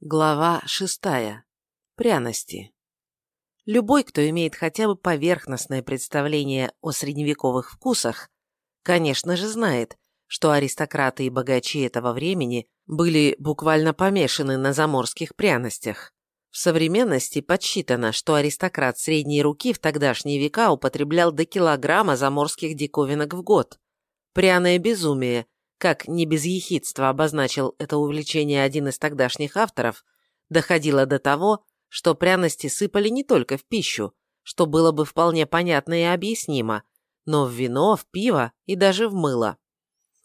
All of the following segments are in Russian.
Глава шестая. Пряности. Любой, кто имеет хотя бы поверхностное представление о средневековых вкусах, конечно же знает, что аристократы и богачи этого времени были буквально помешаны на заморских пряностях. В современности подсчитано, что аристократ средней руки в тогдашние века употреблял до килограмма заморских диковинок в год. Пряное безумие – как не без ехидства обозначил это увлечение один из тогдашних авторов, доходило до того, что пряности сыпали не только в пищу, что было бы вполне понятно и объяснимо, но в вино, в пиво и даже в мыло.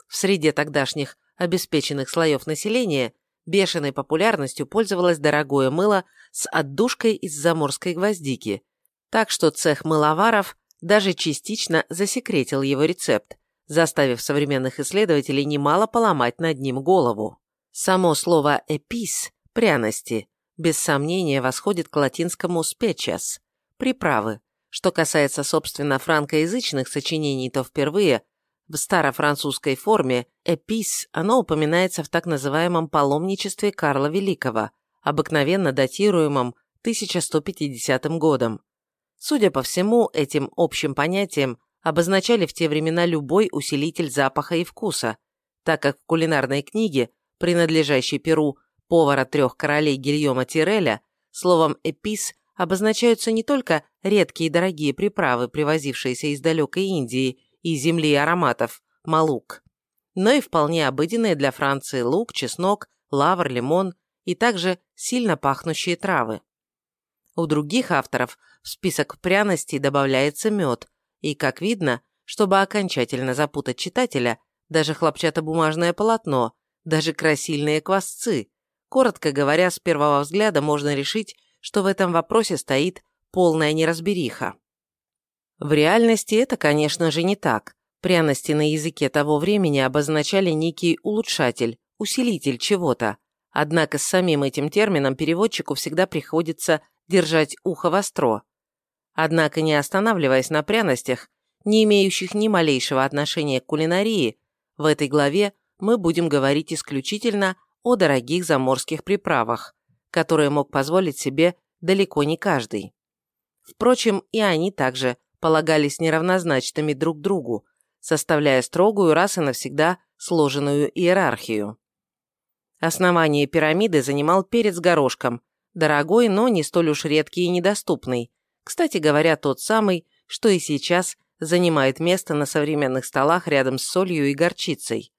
В среде тогдашних обеспеченных слоев населения бешеной популярностью пользовалось дорогое мыло с отдушкой из заморской гвоздики, так что цех мыловаров даже частично засекретил его рецепт, заставив современных исследователей немало поломать над ним голову. Само слово «эпис» – пряности, без сомнения восходит к латинскому «specias» – приправы. Что касается, собственно, франкоязычных сочинений, то впервые в старофранцузской форме «эпис» оно упоминается в так называемом паломничестве Карла Великого, обыкновенно датируемом 1150 годом. Судя по всему, этим общим понятием обозначали в те времена любой усилитель запаха и вкуса, так как в кулинарной книге, принадлежащей Перу повара трех королей Гильома Тиреля, словом «эпис» обозначаются не только редкие и дорогие приправы, привозившиеся из далекой Индии и земли ароматов, малук, но и вполне обыденные для Франции лук, чеснок, лавр, лимон и также сильно пахнущие травы. У других авторов в список пряностей добавляется мед, и, как видно, чтобы окончательно запутать читателя, даже хлопчатобумажное полотно, даже красильные квасцы. Коротко говоря, с первого взгляда можно решить, что в этом вопросе стоит полная неразбериха. В реальности это, конечно же, не так. Пряности на языке того времени обозначали некий улучшатель, усилитель чего-то. Однако с самим этим термином переводчику всегда приходится держать ухо востро. Однако, не останавливаясь на пряностях, не имеющих ни малейшего отношения к кулинарии, в этой главе мы будем говорить исключительно о дорогих заморских приправах, которые мог позволить себе далеко не каждый. Впрочем, и они также полагались неравнозначными друг другу, составляя строгую раз и навсегда сложенную иерархию. Основание пирамиды занимал перец горошком, дорогой, но не столь уж редкий и недоступный, кстати говоря, тот самый, что и сейчас занимает место на современных столах рядом с солью и горчицей.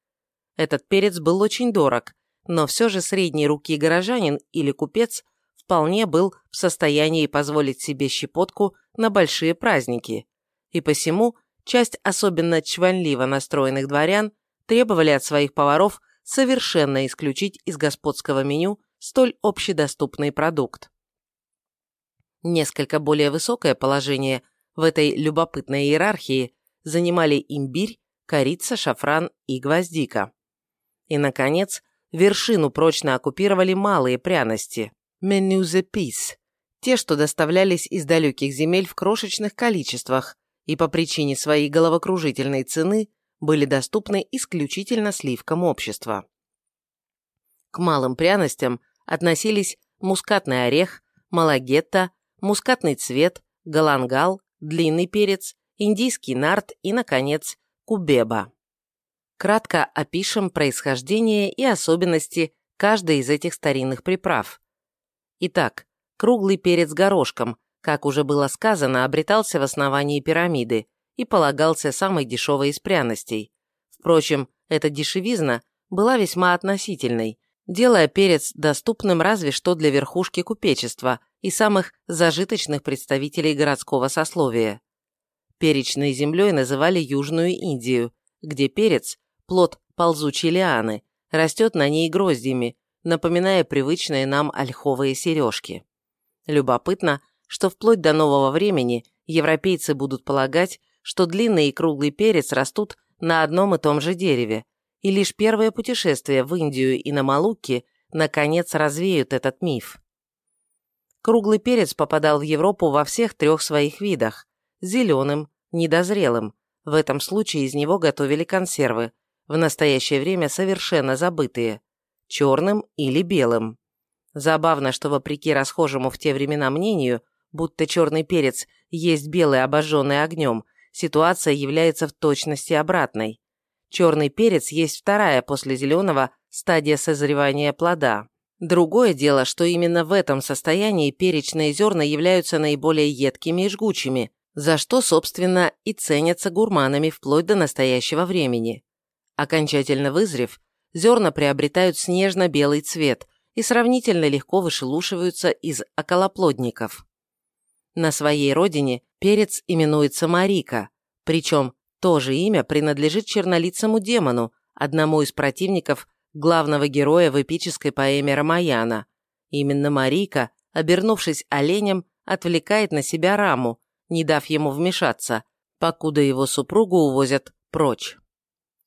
Этот перец был очень дорог, но все же средней руки горожанин или купец вполне был в состоянии позволить себе щепотку на большие праздники, и посему часть особенно чванливо настроенных дворян требовали от своих поваров совершенно исключить из господского меню столь общедоступный продукт. Несколько более высокое положение в этой любопытной иерархии занимали имбирь, корица, шафран и гвоздика. И, наконец, вершину прочно оккупировали малые пряности – менюзепис, те, что доставлялись из далеких земель в крошечных количествах и по причине своей головокружительной цены были доступны исключительно сливкам общества. К малым пряностям относились мускатный орех, малагетта, мускатный цвет, галангал, длинный перец, индийский нарт и, наконец, кубеба. Кратко опишем происхождение и особенности каждой из этих старинных приправ. Итак, круглый перец горошком, как уже было сказано, обретался в основании пирамиды и полагался самой дешевой из пряностей. Впрочем, эта дешевизна была весьма относительной, делая перец доступным разве что для верхушки купечества и самых зажиточных представителей городского сословия. Перечной землей называли Южную Индию, где перец, плод ползучей лианы, растет на ней гроздьями, напоминая привычные нам ольховые сережки. Любопытно, что вплоть до нового времени европейцы будут полагать, что длинный и круглый перец растут на одном и том же дереве, и лишь первые путешествия в Индию и на Малукки наконец развеют этот миф. Круглый перец попадал в Европу во всех трех своих видах – зеленым, недозрелым, в этом случае из него готовили консервы, в настоящее время совершенно забытые, черным или белым. Забавно, что вопреки расхожему в те времена мнению, будто черный перец есть белый, обожженный огнем, ситуация является в точности обратной. Черный перец есть вторая после зеленого стадия созревания плода. Другое дело, что именно в этом состоянии перечные зерна являются наиболее едкими и жгучими, за что, собственно, и ценятся гурманами вплоть до настоящего времени. Окончательно вызрев, зерна приобретают снежно-белый цвет и сравнительно легко вышелушиваются из околоплодников. На своей родине перец именуется Марика, причем то же имя принадлежит чернолицому демону, одному из противников главного героя в эпической поэме Рамаяна. Именно Марика, обернувшись оленем, отвлекает на себя Раму, не дав ему вмешаться, покуда его супругу увозят прочь.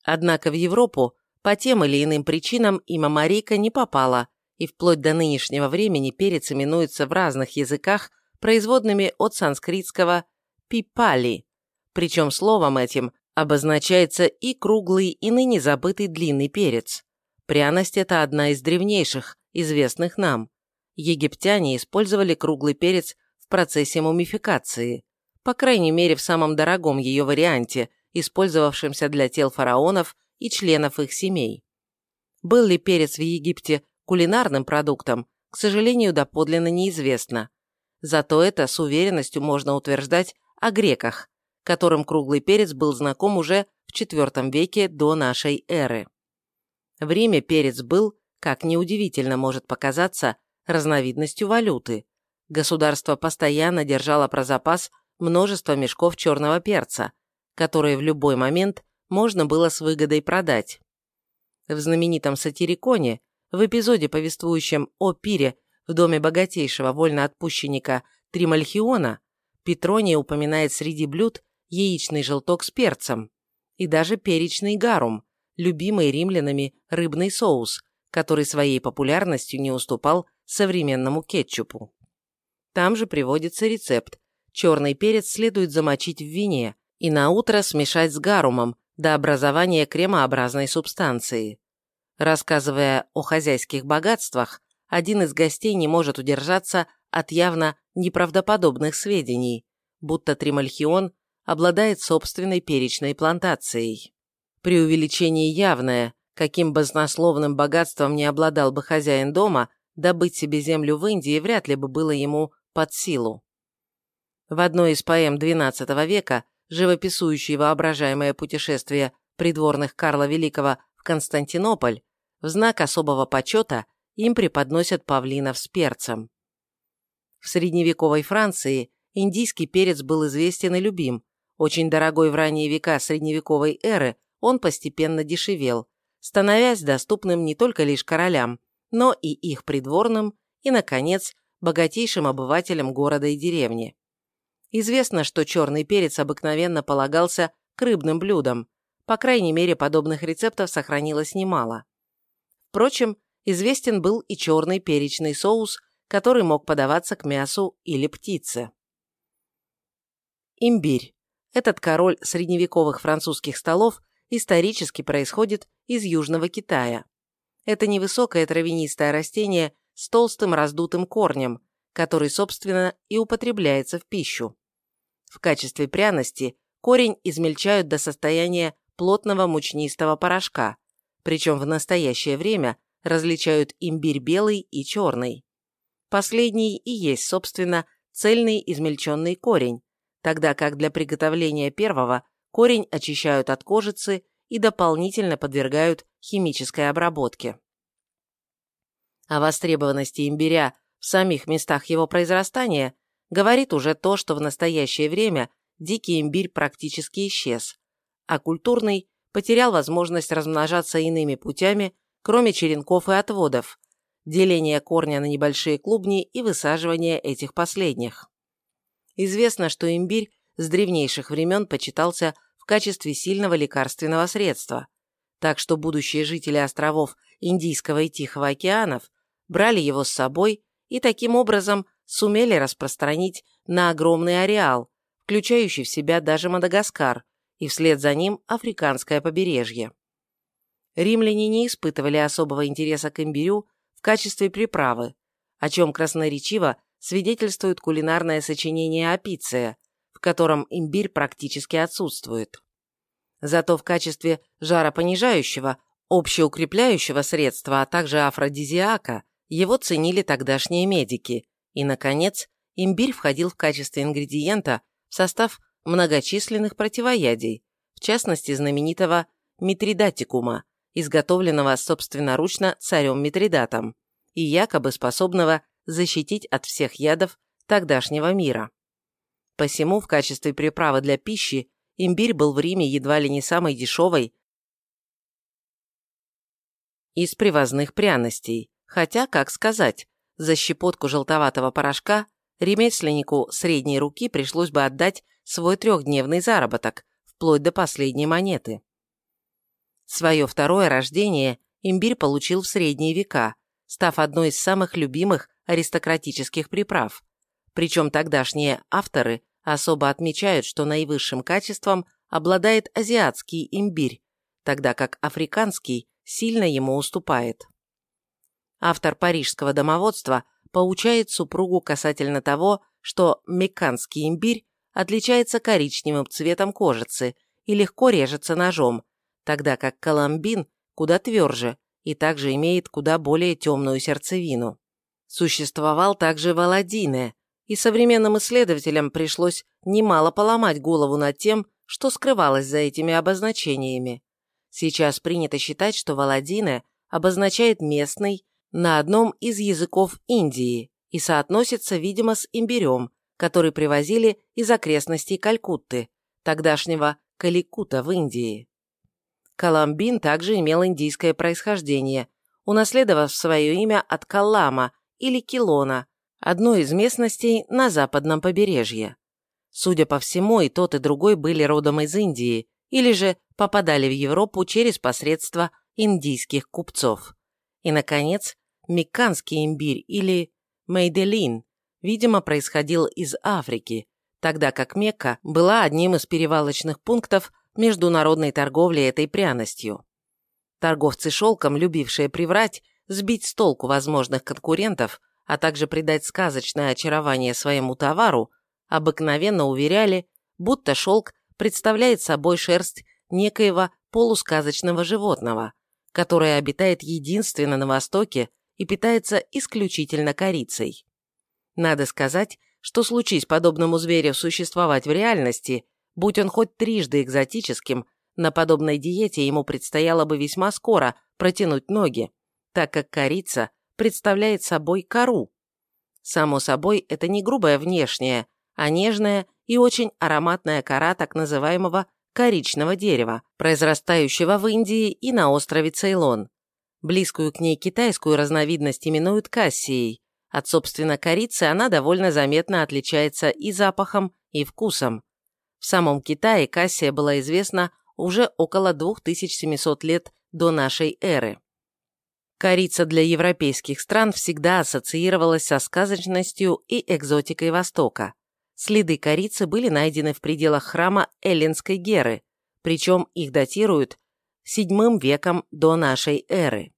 Однако в Европу по тем или иным причинам имя Марика не попало, и вплоть до нынешнего времени перец именуется в разных языках производными от санскритского «пипали», причем словом этим обозначается и круглый, и ныне забытый длинный перец. Пряность – это одна из древнейших, известных нам. Египтяне использовали круглый перец в процессе мумификации, по крайней мере в самом дорогом ее варианте, использовавшемся для тел фараонов и членов их семей. Был ли перец в Египте кулинарным продуктом, к сожалению, доподлинно неизвестно. Зато это с уверенностью можно утверждать о греках, которым круглый перец был знаком уже в IV веке до нашей эры. В Риме перец был, как неудивительно может показаться, разновидностью валюты. Государство постоянно держало про запас множество мешков черного перца, которые в любой момент можно было с выгодой продать. В знаменитом сатириконе, в эпизоде, повествующем о пире в доме богатейшего вольноотпущенника Тримальхиона, Петроний упоминает среди блюд яичный желток с перцем и даже перечный гарум, любимый римлянами рыбный соус, который своей популярностью не уступал современному кетчупу. Там же приводится рецепт. Черный перец следует замочить в вине и на утро смешать с гарумом до образования кремообразной субстанции. Рассказывая о хозяйских богатствах, один из гостей не может удержаться от явно неправдоподобных сведений, будто Тримальхион обладает собственной перечной плантацией. Преувеличение явное, каким баснословным богатством не обладал бы хозяин дома, добыть себе землю в Индии вряд ли бы было ему под силу. В одной из поэм XII века, живописующей воображаемое путешествие придворных Карла Великого в Константинополь, в знак особого почета им преподносят павлинов с перцем. В средневековой Франции индийский перец был известен и любим, очень дорогой в ранние века средневековой эры – он постепенно дешевел, становясь доступным не только лишь королям, но и их придворным и, наконец, богатейшим обывателям города и деревни. Известно, что черный перец обыкновенно полагался к рыбным блюдам, по крайней мере, подобных рецептов сохранилось немало. Впрочем, известен был и черный перечный соус, который мог подаваться к мясу или птице. Имбирь. Этот король средневековых французских столов исторически происходит из Южного Китая. Это невысокое травянистое растение с толстым раздутым корнем, который, собственно, и употребляется в пищу. В качестве пряности корень измельчают до состояния плотного мучнистого порошка, причем в настоящее время различают имбирь белый и черный. Последний и есть, собственно, цельный измельченный корень, тогда как для приготовления первого корень очищают от кожицы и дополнительно подвергают химической обработке. О востребованности имбиря в самих местах его произрастания говорит уже то, что в настоящее время дикий имбирь практически исчез, а культурный потерял возможность размножаться иными путями, кроме черенков и отводов, деления корня на небольшие клубни и высаживания этих последних. Известно, что имбирь с древнейших времен почитался в качестве сильного лекарственного средства, так что будущие жители островов Индийского и Тихого океанов брали его с собой и таким образом сумели распространить на огромный ареал, включающий в себя даже Мадагаскар, и вслед за ним африканское побережье. Римляне не испытывали особого интереса к имбирю в качестве приправы, о чем красноречиво свидетельствует кулинарное сочинение Апиция, в котором имбирь практически отсутствует. Зато в качестве жаропонижающего, общеукрепляющего средства, а также афродизиака его ценили тогдашние медики. И, наконец, имбирь входил в качестве ингредиента в состав многочисленных противоядий, в частности знаменитого митридатикума, изготовленного собственноручно царем Митридатом и якобы способного защитить от всех ядов тогдашнего мира. Посему в качестве приправы для пищи имбирь был в Риме едва ли не самой дешевой из привозных пряностей, хотя, как сказать, за щепотку желтоватого порошка ремесленнику средней руки пришлось бы отдать свой трехдневный заработок, вплоть до последней монеты. Свое второе рождение имбирь получил в средние века, став одной из самых любимых аристократических приправ. Причем тогдашние авторы особо отмечают, что наивысшим качеством обладает азиатский имбирь, тогда как африканский сильно ему уступает. Автор парижского домоводства поучает супругу касательно того, что мекканский имбирь отличается коричневым цветом кожицы и легко режется ножом, тогда как коломбин куда тверже и также имеет куда более темную сердцевину. Существовал также Валадине, и современным исследователям пришлось немало поломать голову над тем, что скрывалось за этими обозначениями. Сейчас принято считать, что Валадине обозначает местный на одном из языков Индии и соотносится, видимо, с имбирем, который привозили из окрестностей Калькутты, тогдашнего Каликута в Индии. Каламбин также имел индийское происхождение, унаследовав свое имя от Каллама или Килона, одной из местностей на западном побережье. Судя по всему, и тот, и другой были родом из Индии, или же попадали в Европу через посредство индийских купцов. И, наконец, мекканский имбирь или мейделин, видимо, происходил из Африки, тогда как Мекка была одним из перевалочных пунктов международной торговли этой пряностью. Торговцы шелком, любившие приврать, сбить с толку возможных конкурентов, а также придать сказочное очарование своему товару, обыкновенно уверяли, будто шелк представляет собой шерсть некоего полусказочного животного, которое обитает единственно на Востоке и питается исключительно корицей. Надо сказать, что случись подобному зверю существовать в реальности, Будь он хоть трижды экзотическим, на подобной диете ему предстояло бы весьма скоро протянуть ноги, так как корица представляет собой кору. Само собой, это не грубая внешняя, а нежная и очень ароматная кора так называемого коричного дерева, произрастающего в Индии и на острове Цейлон. Близкую к ней китайскую разновидность именуют кассией. От, собственно, корицы она довольно заметно отличается и запахом, и вкусом. В самом Китае Кассия была известна уже около 2700 лет до нашей эры. Корица для европейских стран всегда ассоциировалась со сказочностью и экзотикой Востока. Следы корицы были найдены в пределах храма Эллинской Геры, причем их датируют VII веком до нашей эры.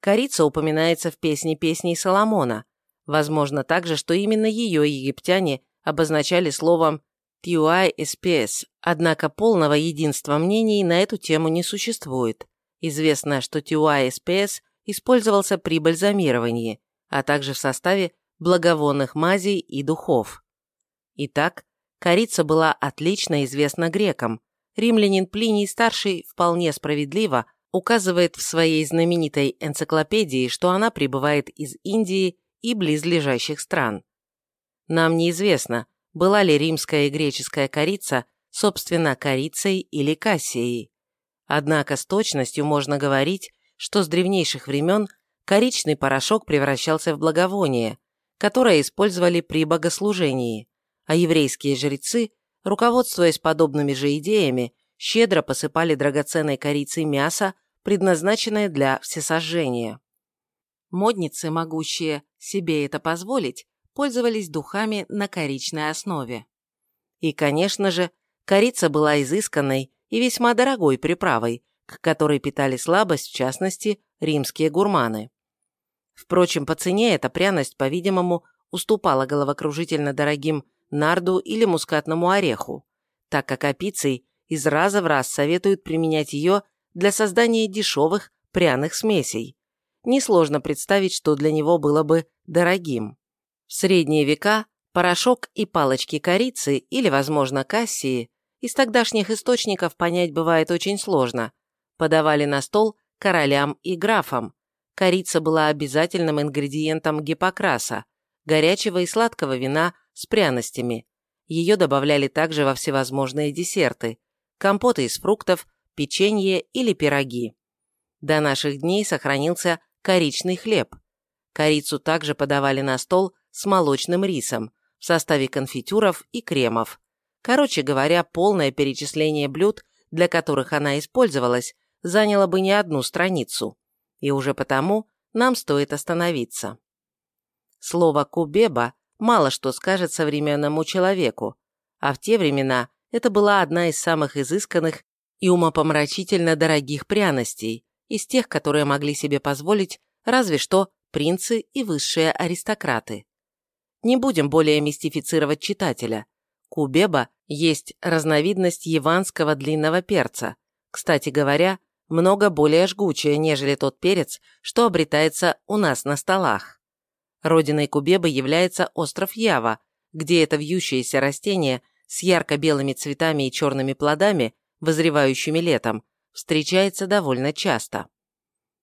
Корица упоминается в песне песней Соломона. Возможно также, что именно ее египтяне обозначали словом TUI SPS, однако полного единства мнений на эту тему не существует. Известно, что TUI SPS использовался при бальзамировании, а также в составе благовонных мазей и духов. Итак, корица была отлично известна грекам. Римлянин Плиний Старший вполне справедливо указывает в своей знаменитой энциклопедии, что она прибывает из Индии и близлежащих стран. Нам неизвестно, была ли римская и греческая корица, собственно, корицей или кассией. Однако с точностью можно говорить, что с древнейших времен коричный порошок превращался в благовоние, которое использовали при богослужении, а еврейские жрецы, руководствуясь подобными же идеями, щедро посыпали драгоценной корицей мясо, предназначенное для всесожжения. Модницы, могущие себе это позволить, пользовались духами на коричной основе. И, конечно же, корица была изысканной и весьма дорогой приправой, к которой питали слабость, в частности, римские гурманы. Впрочем, по цене эта пряность, по-видимому, уступала головокружительно дорогим нарду или мускатному ореху, так как апиций из раза в раз советуют применять ее для создания дешевых пряных смесей. Несложно представить, что для него было бы дорогим. В средние века порошок и палочки корицы или, возможно, кассии из тогдашних источников понять бывает очень сложно. Подавали на стол королям и графам. Корица была обязательным ингредиентом гипокраса, горячего и сладкого вина с пряностями. Ее добавляли также во всевозможные десерты, компоты из фруктов, печенье или пироги. До наших дней сохранился коричный хлеб. Корицу также подавали на стол с молочным рисом в составе конфитюров и кремов. Короче говоря, полное перечисление блюд, для которых она использовалась, заняло бы не одну страницу. И уже потому нам стоит остановиться. Слово «кубеба» мало что скажет современному человеку, а в те времена это была одна из самых изысканных и умопомрачительно дорогих пряностей, из тех, которые могли себе позволить разве что принцы и высшие аристократы. Не будем более мистифицировать читателя. Кубеба есть разновидность яванского длинного перца, кстати говоря, много более жгучая, нежели тот перец, что обретается у нас на столах. Родиной кубебы является остров Ява, где это вьющееся растение с ярко-белыми цветами и черными плодами, вызревающими летом, встречается довольно часто.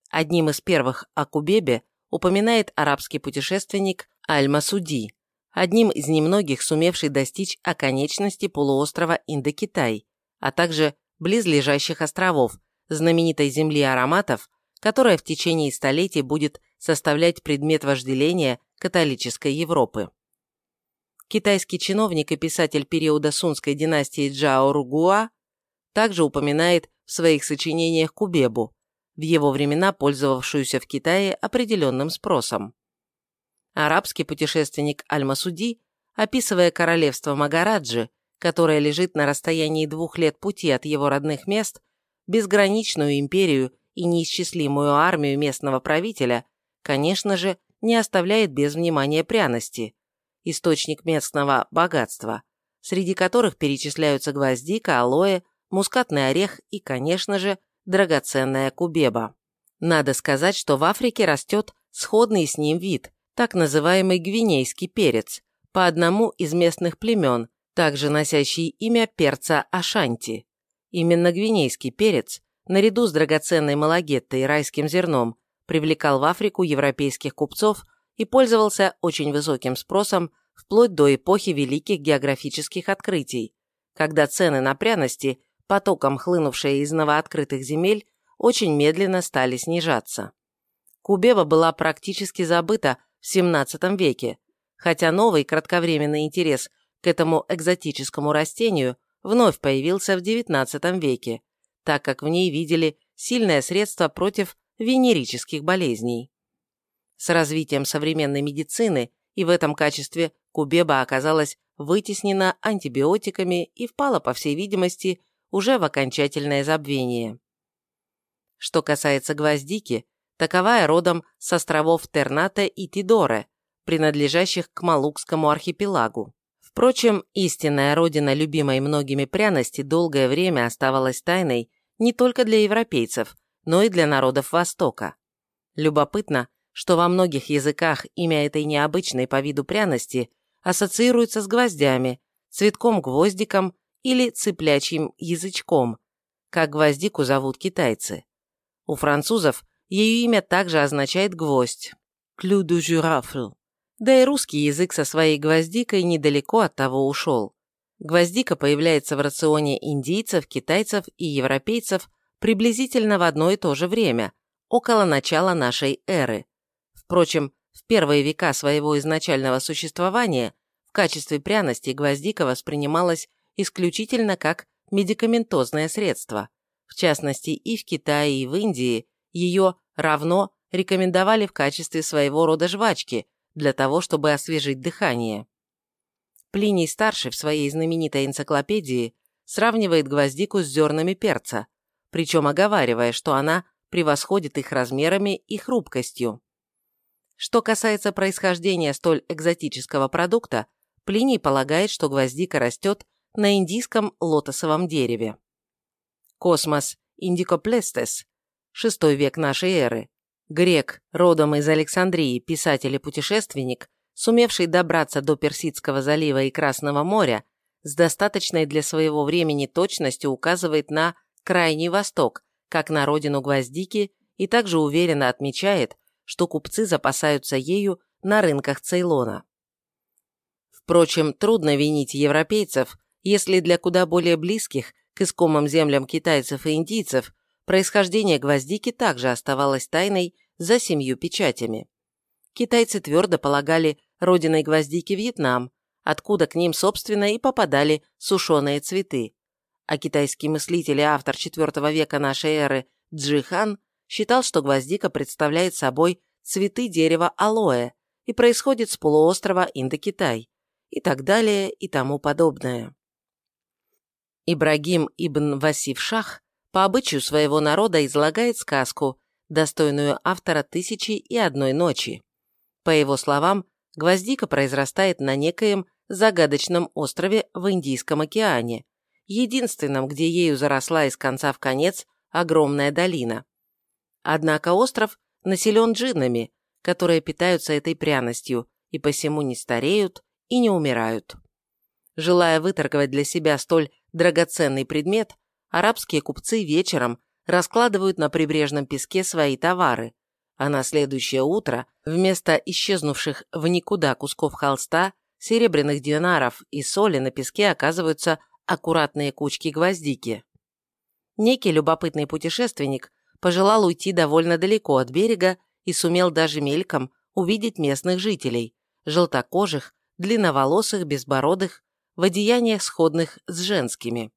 Одним из первых о кубебе упоминает арабский путешественник Аль-Масуди, одним из немногих сумевший достичь оконечности полуострова Индокитай, а также близлежащих островов, знаменитой земли ароматов, которая в течение столетий будет составлять предмет вожделения католической Европы. Китайский чиновник и писатель периода Сунской династии Джао Ругуа также упоминает в своих сочинениях Кубебу, в его времена пользовавшуюся в Китае определенным спросом. Арабский путешественник Аль-Масуди, описывая королевство Магараджи, которое лежит на расстоянии двух лет пути от его родных мест, безграничную империю и неисчислимую армию местного правителя, конечно же, не оставляет без внимания пряности, источник местного богатства, среди которых перечисляются гвоздика, алоэ, мускатный орех и, конечно же, драгоценная кубеба. Надо сказать, что в Африке растет сходный с ним вид, так называемый гвинейский перец, по одному из местных племен, также носящий имя перца Ашанти. Именно гвинейский перец, наряду с драгоценной малагеттой и райским зерном, привлекал в Африку европейских купцов и пользовался очень высоким спросом вплоть до эпохи великих географических открытий, когда цены на пряности, потоком хлынувшие из новооткрытых земель, очень медленно стали снижаться. Кубеба была практически забыта в XVII веке, хотя новый кратковременный интерес к этому экзотическому растению вновь появился в XIX веке, так как в ней видели сильное средство против венерических болезней. С развитием современной медицины и в этом качестве кубеба оказалась вытеснена антибиотиками и впала, по всей видимости, уже в окончательное забвение. Что касается гвоздики, таковая родом с островов Терната и Тидоре, принадлежащих к Малукскому архипелагу. Впрочем, истинная родина любимой многими пряности долгое время оставалась тайной не только для европейцев, но и для народов Востока. Любопытно, что во многих языках имя этой необычной по виду пряности ассоциируется с гвоздями, цветком-гвоздиком или цыплячьим язычком, как гвоздику зовут китайцы. У французов ее имя также означает «гвоздь» – «clou du giraffle», да и русский язык со своей гвоздикой недалеко от того ушел. Гвоздика появляется в рационе индийцев, китайцев и европейцев приблизительно в одно и то же время, около начала нашей эры. Впрочем, в первые века своего изначального существования в качестве пряности гвоздика воспринималась исключительно как медикаментозное средство. В частности, и в Китае, и в Индии ее равно рекомендовали в качестве своего рода жвачки, для того, чтобы освежить дыхание. Плиний старший в своей знаменитой энциклопедии сравнивает гвоздику с зернами перца, причем оговаривая, что она превосходит их размерами и хрупкостью. Что касается происхождения столь экзотического продукта, Плиний полагает, что гвоздика растет на индийском лотосовом дереве. Космос Индикоплестес, VI век нашей эры, грек, родом из Александрии, писатель и путешественник, сумевший добраться до Персидского залива и Красного моря, с достаточной для своего времени точностью указывает на Крайний Восток, как на родину гвоздики, и также уверенно отмечает, что купцы запасаются ею на рынках Цейлона. Впрочем, трудно винить европейцев, если для куда более близких к искомым землям китайцев и индийцев происхождение гвоздики также оставалось тайной за семью печатями. Китайцы твердо полагали родиной гвоздики Вьетнам, откуда к ним, собственно, и попадали сушеные цветы. А китайский мыслитель и автор IV века нашей эры Джихан считал, что гвоздика представляет собой цветы дерева алоэ и происходит с полуострова Индокитай, и так далее и тому подобное. Ибрагим ибн Васиф Шах по обычаю своего народа излагает сказку, достойную автора «Тысячи и одной ночи». По его словам, гвоздика произрастает на некоем загадочном острове в Индийском океане, единственном, где ею заросла из конца в конец огромная долина. Однако остров населен джиннами, которые питаются этой пряностью и посему не стареют и не умирают. Желая выторговать для себя столь драгоценный предмет, арабские купцы вечером раскладывают на прибрежном песке свои товары, а на следующее утро вместо исчезнувших в никуда кусков холста, серебряных динаров и соли на песке оказываются аккуратные кучки гвоздики. Некий любопытный путешественник пожелал уйти довольно далеко от берега и сумел даже мельком увидеть местных жителей, желтокожих, длинноволосых, безбородых, в одеяниях сходных с женскими.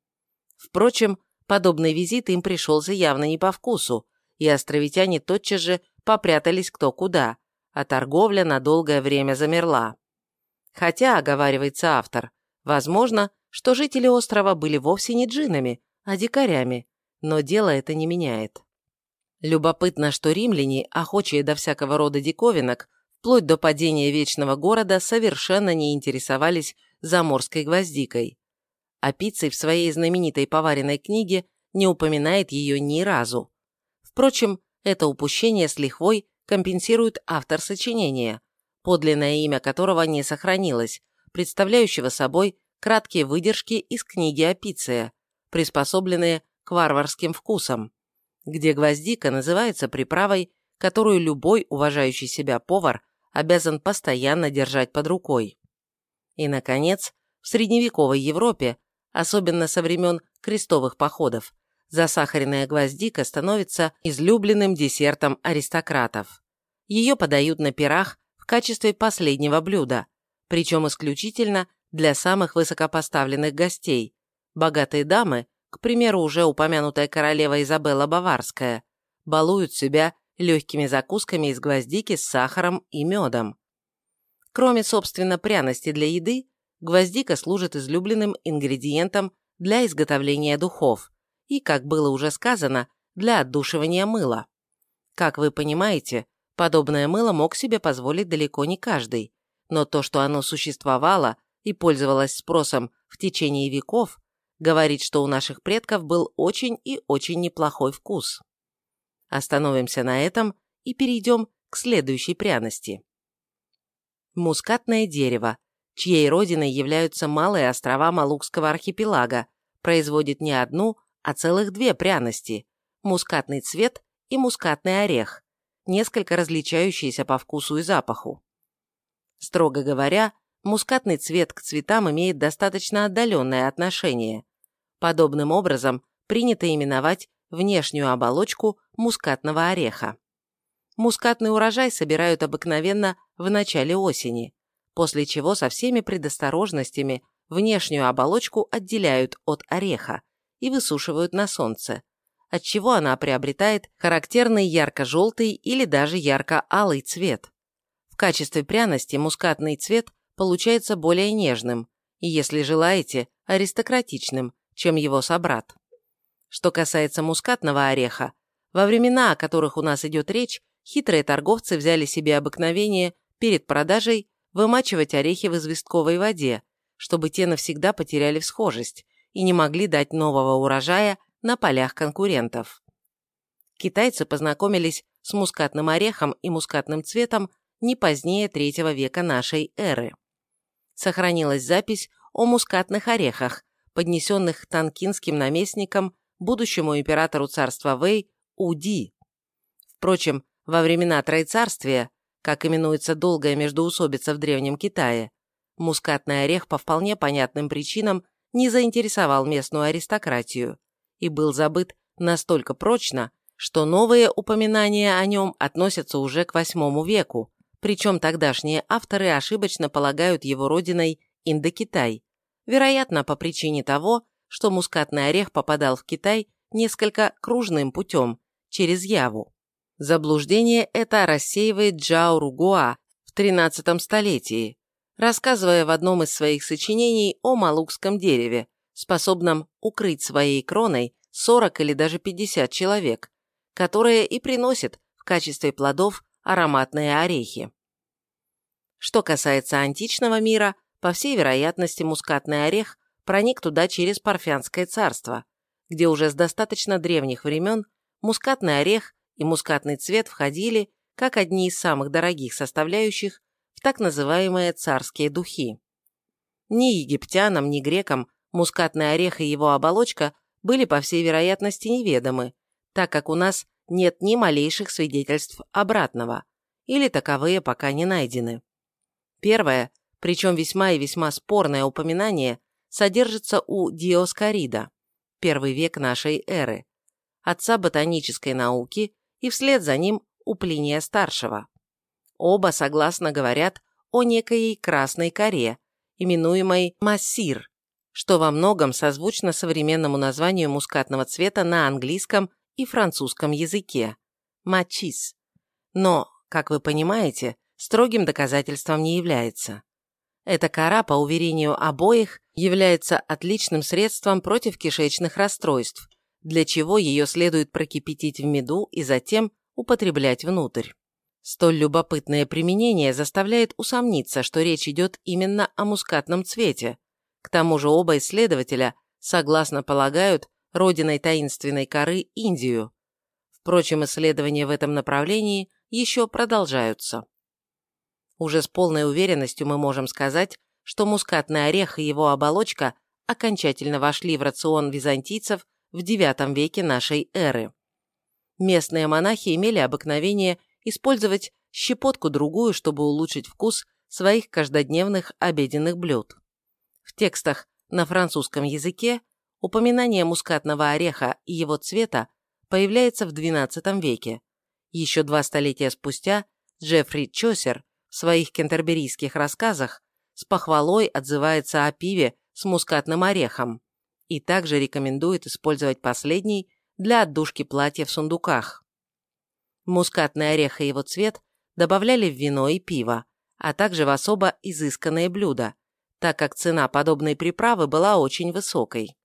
Впрочем, подобный визит им пришелся явно не по вкусу, и островитяне тотчас же попрятались кто куда, а торговля на долгое время замерла. Хотя, оговаривается автор, возможно, что жители острова были вовсе не джинами, а дикарями, но дело это не меняет. Любопытно, что римляне, охочие до всякого рода диковинок, вплоть до падения Вечного Города, совершенно не интересовались заморской гвоздикой. А пиццей в своей знаменитой поваренной книге не упоминает ее ни разу. Впрочем, это упущение с лихвой компенсирует автор сочинения, подлинное имя которого не сохранилось, представляющего собой краткие выдержки из книги Апиция, приспособленные к варварским вкусам, где гвоздика называется приправой, которую любой уважающий себя повар обязан постоянно держать под рукой. И, наконец, в средневековой Европе, особенно со времен крестовых походов, засахаренная гвоздика становится излюбленным десертом аристократов. Ее подают на пирах в качестве последнего блюда, причем исключительно для самых высокопоставленных гостей. Богатые дамы, к примеру, уже упомянутая королева Изабелла Баварская, балуют себя легкими закусками из гвоздики с сахаром и медом. Кроме, собственно, пряности для еды, гвоздика служит излюбленным ингредиентом для изготовления духов и, как было уже сказано, для отдушивания мыла. Как вы понимаете, подобное мыло мог себе позволить далеко не каждый, но то, что оно существовало и пользовалось спросом в течение веков, говорит, что у наших предков был очень и очень неплохой вкус. Остановимся на этом и перейдем к следующей пряности. Мускатное дерево, чьей родиной являются малые острова Малукского архипелага, производит не одну, а целых две пряности – мускатный цвет и мускатный орех, несколько различающиеся по вкусу и запаху. Строго говоря, мускатный цвет к цветам имеет достаточно отдаленное отношение. Подобным образом принято именовать внешнюю оболочку мускатного ореха. Мускатный урожай собирают обыкновенно в начале осени, после чего со всеми предосторожностями внешнюю оболочку отделяют от ореха и высушивают на солнце, отчего она приобретает характерный ярко-желтый или даже ярко-алый цвет. В качестве пряности мускатный цвет получается более нежным и, если желаете, аристократичным, чем его собрат. Что касается мускатного ореха, во времена, о которых у нас идет речь, хитрые торговцы взяли себе обыкновение перед продажей вымачивать орехи в известковой воде, чтобы те навсегда потеряли всхожесть и не могли дать нового урожая на полях конкурентов. Китайцы познакомились с мускатным орехом и мускатным цветом не позднее третьего века нашей эры. Сохранилась запись о мускатных орехах, поднесенных танкинским наместником, будущему императору царства Вэй Уди. Впрочем, во времена Троецарствия, как именуется долгая междоусобица в Древнем Китае, мускатный орех по вполне понятным причинам не заинтересовал местную аристократию и был забыт настолько прочно, что новые упоминания о нем относятся уже к VIII веку, причем тогдашние авторы ошибочно полагают его родиной Индокитай, вероятно, по причине того, что мускатный орех попадал в Китай несколько кружным путем, через Яву. Заблуждение это рассеивает Джао Ругуа в XIII столетии, рассказывая в одном из своих сочинений о малукском дереве, способном укрыть своей кроной 40 или даже 50 человек, которое и приносит в качестве плодов ароматные орехи. Что касается античного мира, по всей вероятности мускатный орех проник туда через Парфянское царство, где уже с достаточно древних времен мускатный орех и мускатный цвет входили как одни из самых дорогих составляющих в так называемые царские духи. Ни египтянам, ни грекам мускатный орех и его оболочка были, по всей вероятности, неведомы, так как у нас нет ни малейших свидетельств обратного, или таковые пока не найдены. Первое, причем весьма и весьма спорное упоминание, содержится у Диоскорида, первый век нашей эры, отца ботанической науки и вслед за ним у Плиния Старшего. Оба согласно говорят о некой красной коре, именуемой массир, что во многом созвучно современному названию мускатного цвета на английском и французском языке – мачис. Но, как вы понимаете, строгим доказательством не является. Эта кора, по уверению обоих, является отличным средством против кишечных расстройств, для чего ее следует прокипятить в меду и затем употреблять внутрь. Столь любопытное применение заставляет усомниться, что речь идет именно о мускатном цвете. К тому же оба исследователя согласно полагают родиной таинственной коры Индию. Впрочем, исследования в этом направлении еще продолжаются. Уже с полной уверенностью мы можем сказать, что мускатный орех и его оболочка окончательно вошли в рацион византийцев в IX веке нашей эры. Местные монахи имели обыкновение использовать щепотку-другую, чтобы улучшить вкус своих каждодневных обеденных блюд. В текстах на французском языке упоминание мускатного ореха и его цвета появляется в XII веке. Еще два столетия спустя Джеффри Чосер в своих кентерберийских рассказах с похвалой отзывается о пиве с мускатным орехом и также рекомендует использовать последний для отдушки платья в сундуках. Мускатный орех и его цвет добавляли в вино и пиво, а также в особо изысканные блюда, так как цена подобной приправы была очень высокой.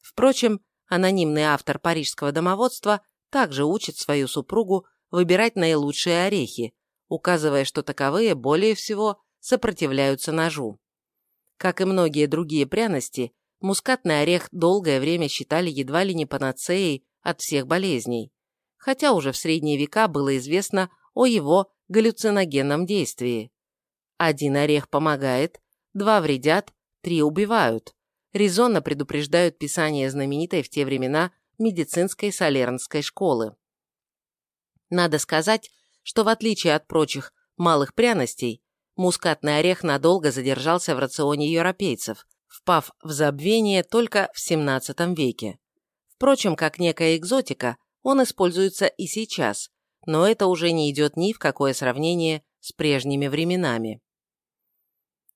Впрочем, анонимный автор парижского домоводства также учит свою супругу выбирать наилучшие орехи, указывая, что таковые более всего сопротивляются ножу. Как и многие другие пряности, мускатный орех долгое время считали едва ли не панацеей от всех болезней хотя уже в средние века было известно о его галлюциногенном действии. Один орех помогает, два вредят, три убивают. Резонно предупреждают писания знаменитой в те времена медицинской солернской школы. Надо сказать, что в отличие от прочих малых пряностей, мускатный орех надолго задержался в рационе европейцев, впав в забвение только в XVII веке. Впрочем, как некая экзотика, он используется и сейчас, но это уже не идет ни в какое сравнение с прежними временами.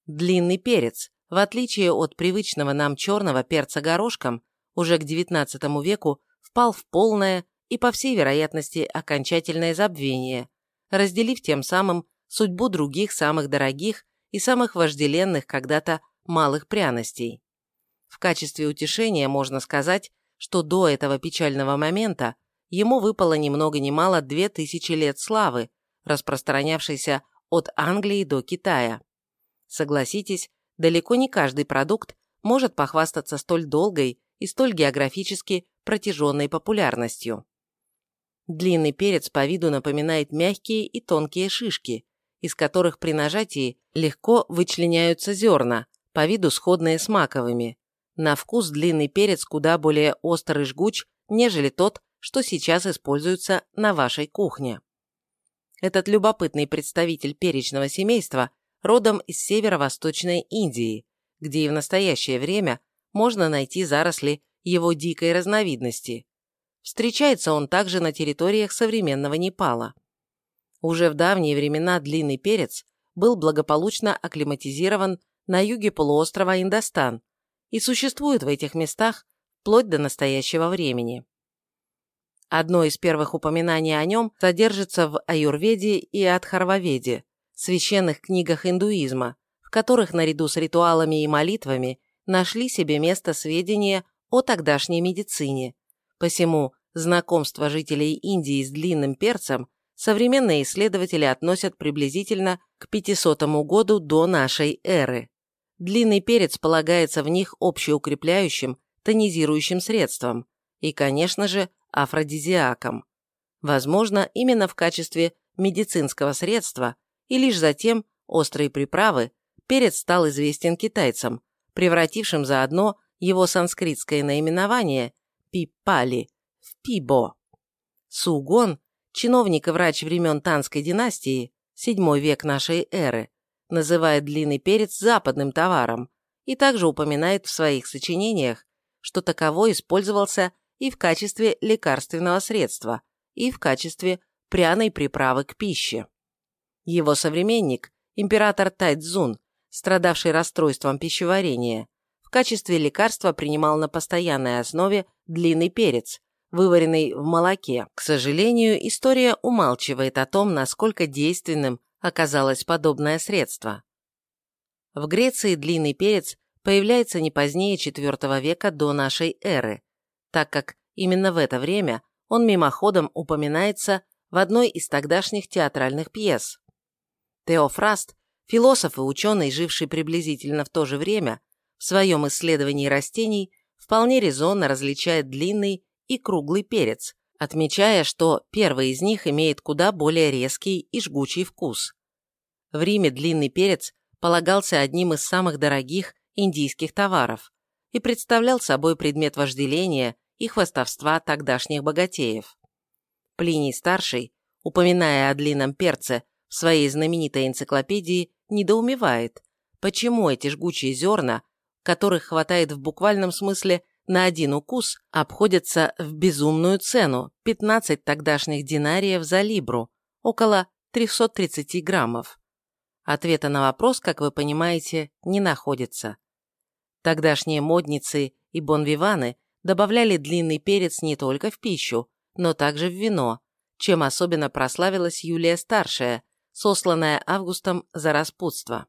Длинный перец, в отличие от привычного нам черного перца горошком, уже к XIX веку впал в полное и, по всей вероятности, окончательное забвение, разделив тем самым судьбу других самых дорогих и самых вожделенных когда-то малых пряностей. В качестве утешения можно сказать, что до этого печального момента ему выпало ни много ни мало две тысячи лет славы, распространявшейся от Англии до Китая. Согласитесь, далеко не каждый продукт может похвастаться столь долгой и столь географически протяженной популярностью. Длинный перец по виду напоминает мягкие и тонкие шишки, из которых при нажатии легко вычленяются зерна, по виду сходные с маковыми. На вкус длинный перец куда более острый и жгуч, нежели тот, что сейчас используется на вашей кухне. Этот любопытный представитель перечного семейства родом из северо-восточной Индии, где и в настоящее время можно найти заросли его дикой разновидности. Встречается он также на территориях современного Непала. Уже в давние времена длинный перец был благополучно акклиматизирован на юге полуострова Индостан и существует в этих местах вплоть до настоящего времени. Одно из первых упоминаний о нем содержится в Аюрведе и Адхарваведе, священных книгах индуизма, в которых наряду с ритуалами и молитвами нашли себе место сведения о тогдашней медицине. Посему знакомство жителей Индии с длинным перцем современные исследователи относят приблизительно к 500 году до нашей эры. Длинный перец полагается в них общеукрепляющим, тонизирующим средством и, конечно же, афродизиаком. Возможно, именно в качестве медицинского средства и лишь затем острые приправы перец стал известен китайцам, превратившим заодно его санскритское наименование пипали в пибо. Сугон чиновник и врач времен Танской династии, VII век нашей эры, называет длинный перец западным товаром и также упоминает в своих сочинениях, что таковой использовался и в качестве лекарственного средства, и в качестве пряной приправы к пище. Его современник, император Тайцзун, страдавший расстройством пищеварения, в качестве лекарства принимал на постоянной основе длинный перец, вываренный в молоке. К сожалению, история умалчивает о том, насколько действенным оказалось подобное средство. В Греции длинный перец появляется не позднее IV века до нашей эры, так как именно в это время он мимоходом упоминается в одной из тогдашних театральных пьес. Теофраст, философ и ученый, живший приблизительно в то же время, в своем исследовании растений вполне резонно различает длинный и круглый перец, отмечая, что первый из них имеет куда более резкий и жгучий вкус. В Риме длинный перец полагался одним из самых дорогих индийских товаров и представлял собой предмет вожделения и хвастовства тогдашних богатеев. Плиний Старший, упоминая о длинном перце в своей знаменитой энциклопедии, недоумевает, почему эти жгучие зерна, которых хватает в буквальном смысле на один укус обходятся в безумную цену – 15 тогдашних динариев за либру, около 330 граммов. Ответа на вопрос, как вы понимаете, не находится. Тогдашние модницы и бонвиваны добавляли длинный перец не только в пищу, но также в вино, чем особенно прославилась Юлия Старшая, сосланная Августом за распутство.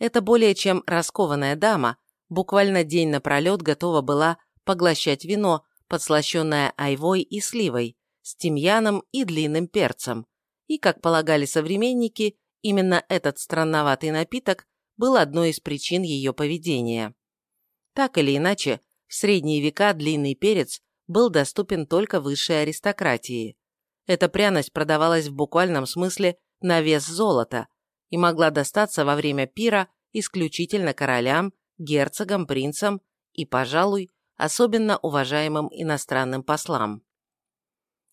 Эта более чем раскованная дама буквально день напролет готова была поглощать вино, подслащенное айвой и сливой, с тимьяном и длинным перцем. И, как полагали современники, именно этот странноватый напиток был одной из причин ее поведения. Так или иначе, в средние века длинный перец был доступен только высшей аристократии. Эта пряность продавалась в буквальном смысле на вес золота и могла достаться во время пира исключительно королям герцогам, принцам и, пожалуй, особенно уважаемым иностранным послам.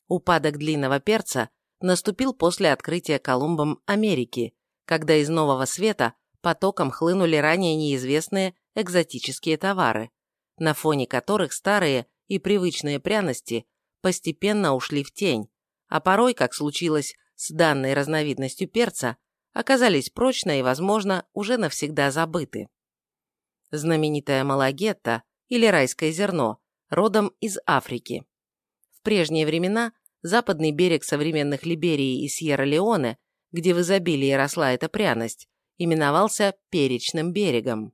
Упадок длинного перца наступил после открытия Колумбом Америки, когда из Нового Света потоком хлынули ранее неизвестные экзотические товары, на фоне которых старые и привычные пряности постепенно ушли в тень, а порой, как случилось с данной разновидностью перца, оказались прочно и, возможно, уже навсегда забыты знаменитая малагетта или райское зерно, родом из Африки. В прежние времена западный берег современных Либерии и Сьерра-Леоне, где в изобилии росла эта пряность, именовался Перечным берегом.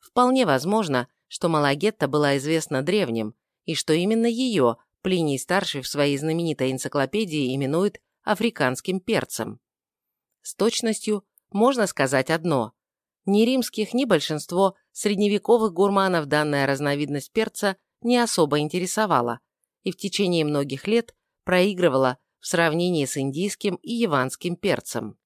Вполне возможно, что Малагетта была известна древним, и что именно ее Плиний-старший в своей знаменитой энциклопедии именует африканским перцем. С точностью можно сказать одно. Ни римских, ни большинство средневековых гурманов данная разновидность перца не особо интересовала и в течение многих лет проигрывала в сравнении с индийским и яванским перцем.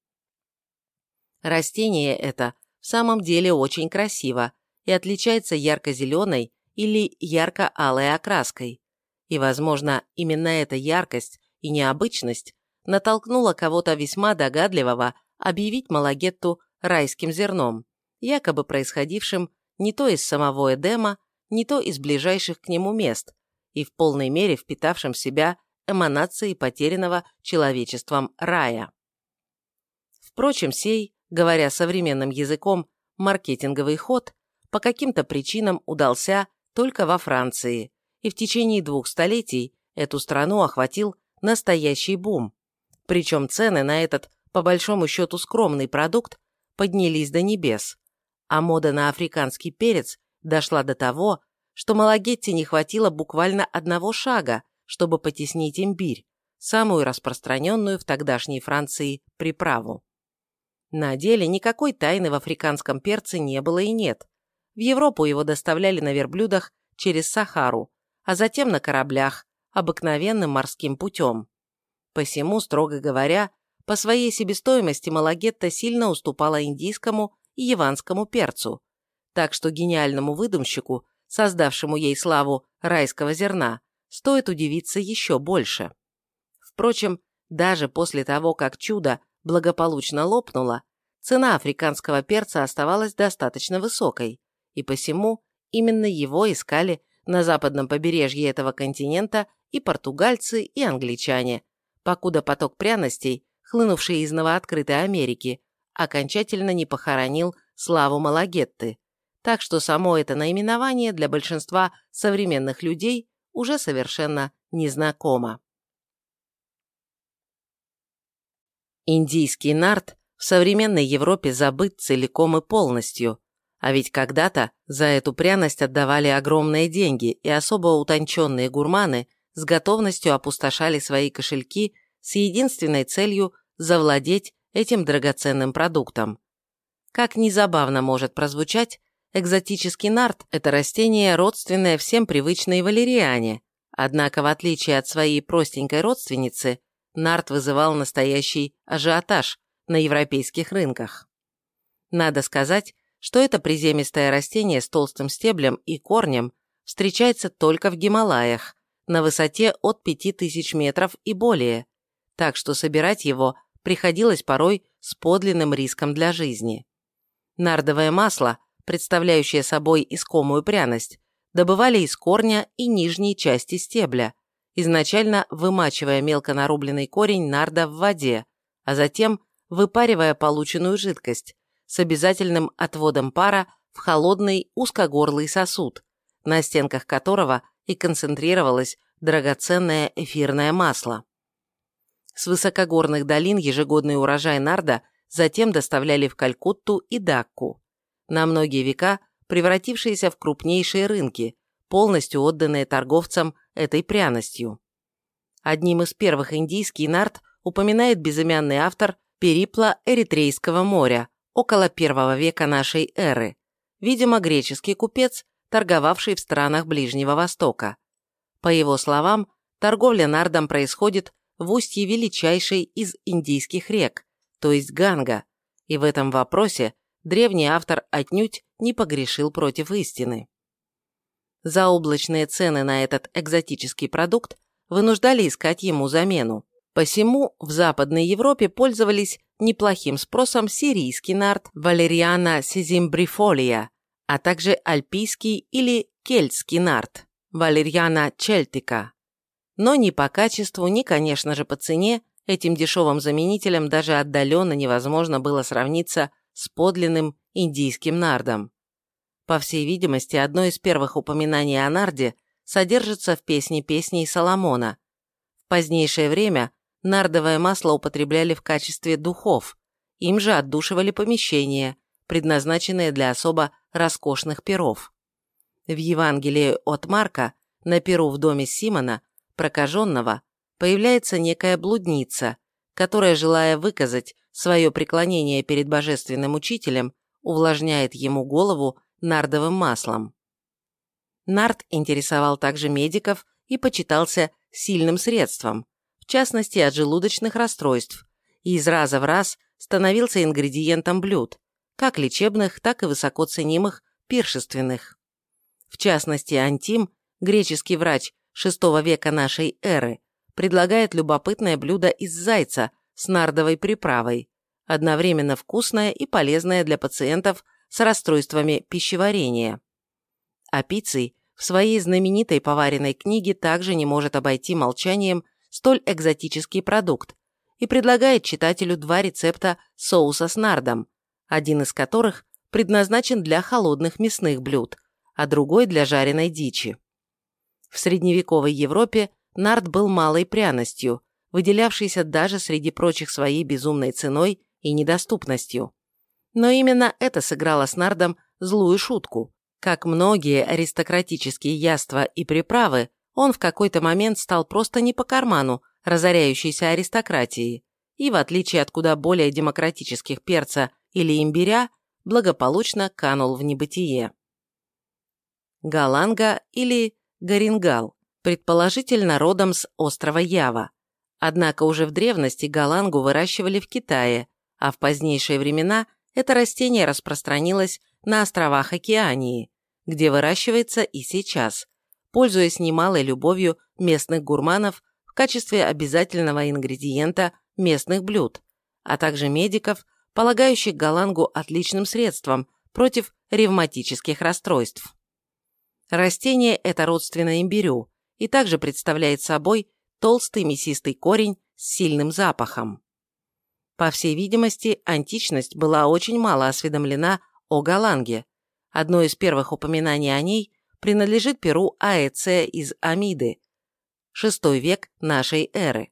Растение это в самом деле очень красиво и отличается ярко-зеленой или ярко-алой окраской. И, возможно, именно эта яркость и необычность натолкнула кого-то весьма догадливого объявить Малагетту райским зерном, якобы происходившим не то из самого Эдема, не то из ближайших к нему мест, и в полной мере впитавшим в себя эманации потерянного человечеством рая. Впрочем, сей, говоря современным языком, маркетинговый ход по каким-то причинам удался только во Франции, и в течение двух столетий эту страну охватил настоящий бум. Причем цены на этот, по большому счету, скромный продукт поднялись до небес, а мода на африканский перец дошла до того, что Малагетти не хватило буквально одного шага, чтобы потеснить имбирь, самую распространенную в тогдашней Франции приправу. На деле никакой тайны в африканском перце не было и нет. В Европу его доставляли на верблюдах через Сахару, а затем на кораблях, обыкновенным морским путем. Посему, строго говоря, по своей себестоимости Малагетта сильно уступала индийскому и яванскому перцу, так что гениальному выдумщику, создавшему ей славу райского зерна, стоит удивиться еще больше. Впрочем, даже после того, как чудо благополучно лопнуло, цена африканского перца оставалась достаточно высокой, и посему именно его искали на западном побережье этого континента и португальцы, и англичане, покуда поток пряностей, хлынувший из новооткрытой Америки, окончательно не похоронил славу Малагетты, так что само это наименование для большинства современных людей уже совершенно незнакомо. Индийский нарт в современной Европе забыт целиком и полностью, а ведь когда-то за эту пряность отдавали огромные деньги, и особо утонченные гурманы с готовностью опустошали свои кошельки с единственной целью завладеть этим драгоценным продуктом. Как незабавно может прозвучать, экзотический нарт – это растение, родственное всем привычной валериане, однако в отличие от своей простенькой родственницы, нарт вызывал настоящий ажиотаж на европейских рынках. Надо сказать, что это приземистое растение с толстым стеблем и корнем встречается только в Гималаях, на высоте от 5000 метров и более, так что собирать его приходилось порой с подлинным риском для жизни. Нардовое масло, представляющее собой искомую пряность, добывали из корня и нижней части стебля, изначально вымачивая мелко нарубленный корень нарда в воде, а затем выпаривая полученную жидкость, с обязательным отводом пара в холодный узкогорлый сосуд, на стенках которого и концентрировалось драгоценное эфирное масло. С высокогорных долин ежегодный урожай нарда затем доставляли в Калькутту и Дакку, на многие века превратившиеся в крупнейшие рынки, полностью отданные торговцам этой пряностью. Одним из первых индийский нард упоминает безымянный автор перипла Эритрейского моря, около первого века нашей эры, видимо, греческий купец, торговавший в странах Ближнего Востока. По его словам, торговля нардом происходит в устье величайшей из индийских рек, то есть Ганга, и в этом вопросе древний автор отнюдь не погрешил против истины. Заоблачные цены на этот экзотический продукт вынуждали искать ему замену. Посему в Западной Европе пользовались неплохим спросом сирийский нарт Валериана сизимбрифолия, а также альпийский или кельтский нарт Валерьяна чельтика. Но ни по качеству, ни, конечно же, по цене этим дешевым заменителем даже отдаленно невозможно было сравниться с подлинным индийским нардом. По всей видимости, одно из первых упоминаний о нарде содержится в песне песней Соломона. В позднейшее время нардовое масло употребляли в качестве духов, им же отдушивали помещения, предназначенные для особо роскошных перов. В Евангелии от Марка на перу в доме Симона прокаженного появляется некая блудница, которая, желая выказать свое преклонение перед божественным учителем, увлажняет ему голову нардовым маслом. Нард интересовал также медиков и почитался сильным средством, в частности от желудочных расстройств, и из раза в раз становился ингредиентом блюд, как лечебных, так и высоко ценимых пиршественных. В частности, Антим, греческий врач VI века нашей эры, предлагает любопытное блюдо из зайца с нардовой приправой, одновременно вкусное и полезное для пациентов с расстройствами пищеварения. Апиций в своей знаменитой поваренной книге также не может обойти молчанием столь экзотический продукт и предлагает читателю два рецепта соуса с нардом, один из которых предназначен для холодных мясных блюд, а другой для жареной дичи. В средневековой Европе нард был малой пряностью, выделявшейся даже среди прочих своей безумной ценой и недоступностью. Но именно это сыграло с нардом злую шутку. Как многие аристократические яства и приправы, он в какой-то момент стал просто не по карману разоряющейся аристократии и, в отличие от куда более демократических перца или имбиря, благополучно канул в небытие. Галанга или Горингал, предположительно родом с острова Ява. Однако уже в древности галангу выращивали в Китае, а в позднейшие времена это растение распространилось на островах Океании, где выращивается и сейчас, пользуясь немалой любовью местных гурманов в качестве обязательного ингредиента местных блюд, а также медиков, полагающих галангу отличным средством против ревматических расстройств. Растение это родственно имбирю и также представляет собой толстый мясистый корень с сильным запахом. По всей видимости, античность была очень мало осведомлена о галанге. Одно из первых упоминаний о ней принадлежит перу Аэция из Амиды, VI век нашей эры,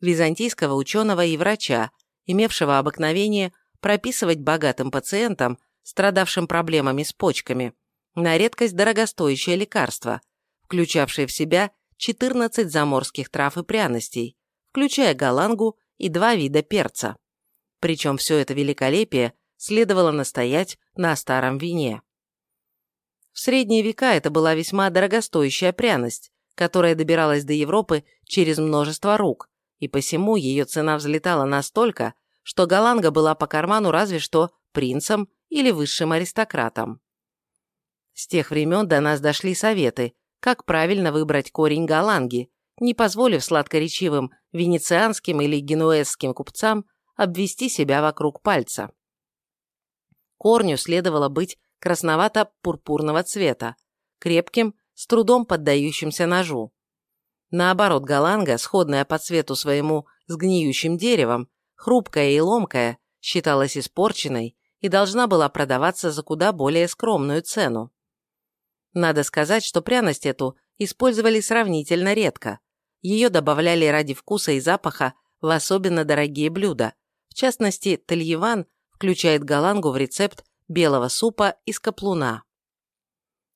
византийского ученого и врача, имевшего обыкновение прописывать богатым пациентам, страдавшим проблемами с почками, на редкость дорогостоящее лекарство, включавшее в себя 14 заморских трав и пряностей, включая галангу и два вида перца. Причем все это великолепие следовало настоять на старом вине. В средние века это была весьма дорогостоящая пряность, которая добиралась до Европы через множество рук, и посему ее цена взлетала настолько, что галанга была по карману разве что принцам или высшим аристократам. С тех времен до нас дошли советы, как правильно выбрать корень галанги, не позволив сладкоречивым венецианским или генуэзским купцам обвести себя вокруг пальца. Корню следовало быть красновато-пурпурного цвета, крепким, с трудом поддающимся ножу. Наоборот, галанга, сходная по цвету своему с гниющим деревом, хрупкая и ломкая, считалась испорченной и должна была продаваться за куда более скромную цену. Надо сказать, что пряность эту использовали сравнительно редко. Ее добавляли ради вкуса и запаха в особенно дорогие блюда. В частности, тальеван включает галангу в рецепт белого супа из каплуна.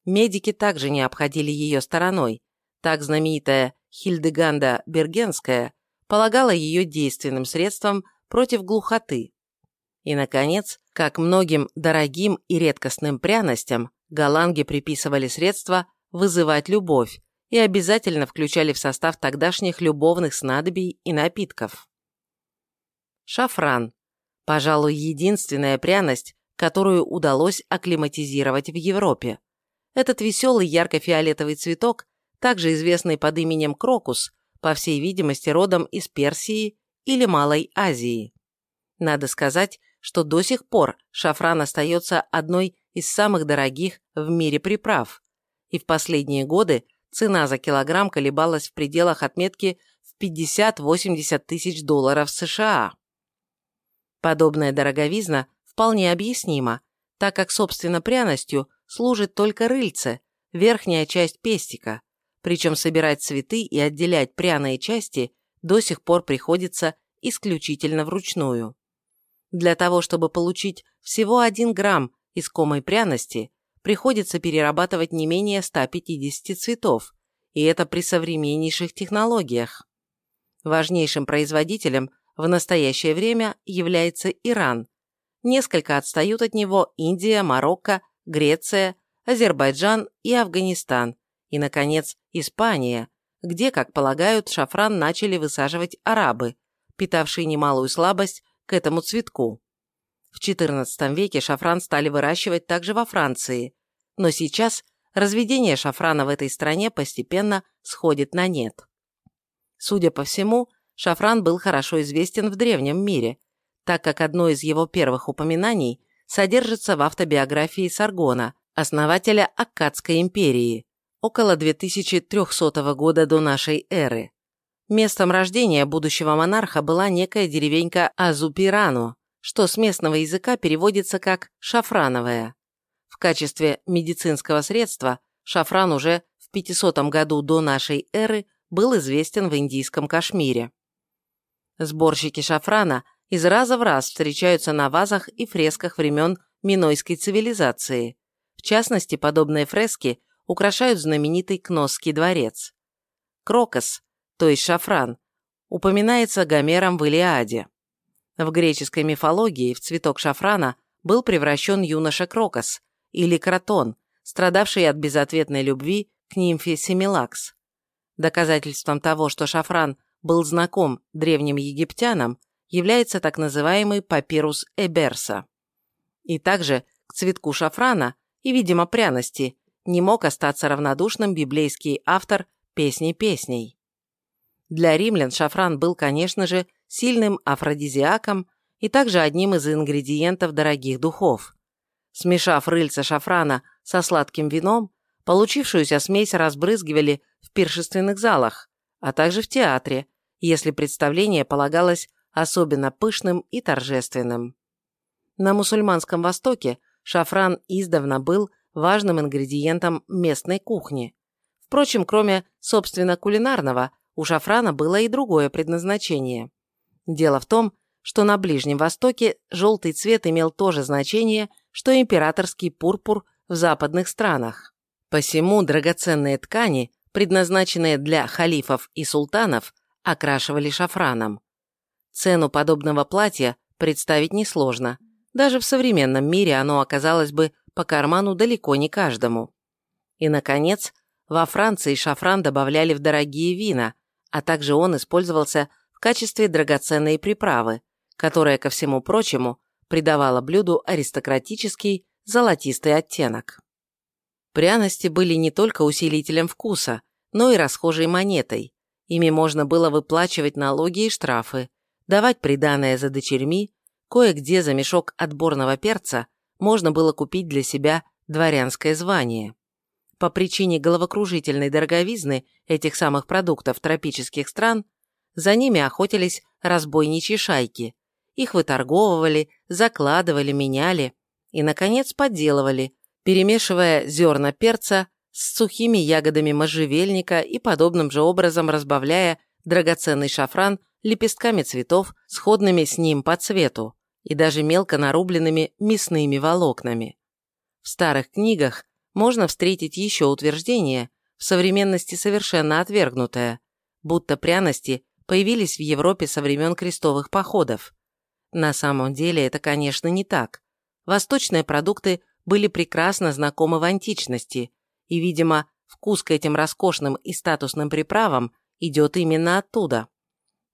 Медики также не обходили ее стороной. Так знаменитая Хильдеганда Бергенская полагала ее действенным средством против глухоты. И, наконец, как многим дорогим и редкостным пряностям, голланги приписывали средства вызывать любовь и обязательно включали в состав тогдашних любовных снадобий и напитков. Шафран. Пожалуй, единственная пряность, которую удалось акклиматизировать в Европе. Этот веселый ярко-фиолетовый цветок, также известный под именем крокус, по всей видимости родом из Персии или Малой Азии. Надо сказать, что до сих пор шафран остается одной из самых дорогих в мире приправ, и в последние годы цена за килограмм колебалась в пределах отметки в 50-80 тысяч долларов США. Подобная дороговизна вполне объяснима, так как, собственно, пряностью служит только рыльце, верхняя часть пестика, причем собирать цветы и отделять пряные части до сих пор приходится исключительно вручную. Для того, чтобы получить всего 1 грамм искомой пряности, приходится перерабатывать не менее 150 цветов и это при современнейших технологиях. Важнейшим производителем в настоящее время является Иран. Несколько отстают от него Индия, Марокко, Греция, Азербайджан и Афганистан, и, наконец, Испания, где, как полагают, шафран начали высаживать арабы, питавшие немалую слабость к этому цветку. В XIV веке шафран стали выращивать также во Франции, но сейчас разведение шафрана в этой стране постепенно сходит на нет. Судя по всему, шафран был хорошо известен в древнем мире, так как одно из его первых упоминаний содержится в автобиографии Саргона, основателя Аккадской империи, около 2300 года до нашей эры. Местом рождения будущего монарха была некая деревенька Азупирану, что с местного языка переводится как «шафрановая». В качестве медицинского средства шафран уже в 500 году до нашей эры был известен в индийском Кашмире. Сборщики шафрана из раза в раз встречаются на вазах и фресках времен Минойской цивилизации. В частности, подобные фрески украшают знаменитый Кносский дворец. Крокос, то есть шафран, упоминается Гомером в Илиаде. В греческой мифологии в цветок шафрана был превращен юноша Крокос, или Кротон, страдавший от безответной любви к нимфе Семилакс. Доказательством того, что шафран был знаком древним египтянам, является так называемый папирус Эберса. И также к цветку шафрана и, видимо, пряности не мог остаться равнодушным библейский автор «Песни песней». Для римлян шафран был, конечно же, сильным афродизиаком и также одним из ингредиентов дорогих духов. Смешав рыльца шафрана со сладким вином, получившуюся смесь разбрызгивали в пиршественных залах, а также в театре, если представление полагалось особенно пышным и торжественным. На мусульманском Востоке шафран издавна был важным ингредиентом местной кухни. Впрочем, кроме, собственно, кулинарного, у шафрана было и другое предназначение. Дело в том, что на Ближнем Востоке желтый цвет имел то же значение, что императорский пурпур в западных странах. Посему драгоценные ткани, предназначенные для халифов и султанов, окрашивали шафраном. Цену подобного платья представить несложно. Даже в современном мире оно оказалось бы по карману далеко не каждому. И, наконец, во Франции шафран добавляли в дорогие вина, а также он использовался качестве драгоценной приправы, которая, ко всему прочему, придавала блюду аристократический золотистый оттенок. Пряности были не только усилителем вкуса, но и расхожей монетой. Ими можно было выплачивать налоги и штрафы, давать приданое за дочерьми, кое-где за мешок отборного перца можно было купить для себя дворянское звание. По причине головокружительной дороговизны этих самых продуктов тропических стран за ними охотились разбойничьи шайки. Их выторговывали, закладывали, меняли и, наконец, подделывали, перемешивая зерна перца с сухими ягодами можжевельника и подобным же образом разбавляя драгоценный шафран лепестками цветов, сходными с ним по цвету, и даже мелко нарубленными мясными волокнами. В старых книгах можно встретить еще утверждение, в современности совершенно отвергнутое, будто пряности появились в Европе со времен крестовых походов. На самом деле это, конечно, не так. Восточные продукты были прекрасно знакомы в античности, и, видимо, вкус к этим роскошным и статусным приправам идет именно оттуда.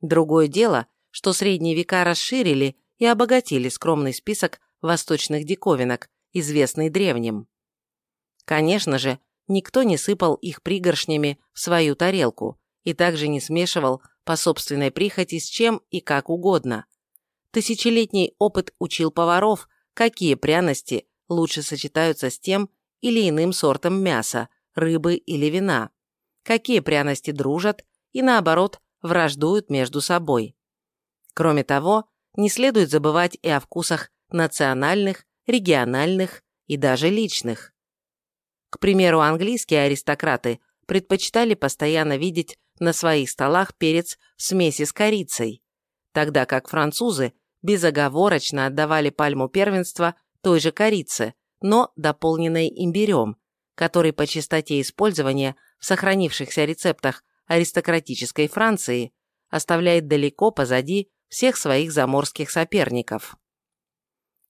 Другое дело, что средние века расширили и обогатили скромный список восточных диковинок, известный древним. Конечно же, никто не сыпал их пригоршнями в свою тарелку и также не смешивал по собственной прихоти с чем и как угодно. Тысячелетний опыт учил поваров, какие пряности лучше сочетаются с тем или иным сортом мяса, рыбы или вина, какие пряности дружат и, наоборот, враждуют между собой. Кроме того, не следует забывать и о вкусах национальных, региональных и даже личных. К примеру, английские аристократы предпочитали постоянно видеть на своих столах перец в смеси с корицей, тогда как французы безоговорочно отдавали пальму первенства той же корице, но дополненной имбирем, который по частоте использования в сохранившихся рецептах аристократической Франции, оставляет далеко позади всех своих заморских соперников.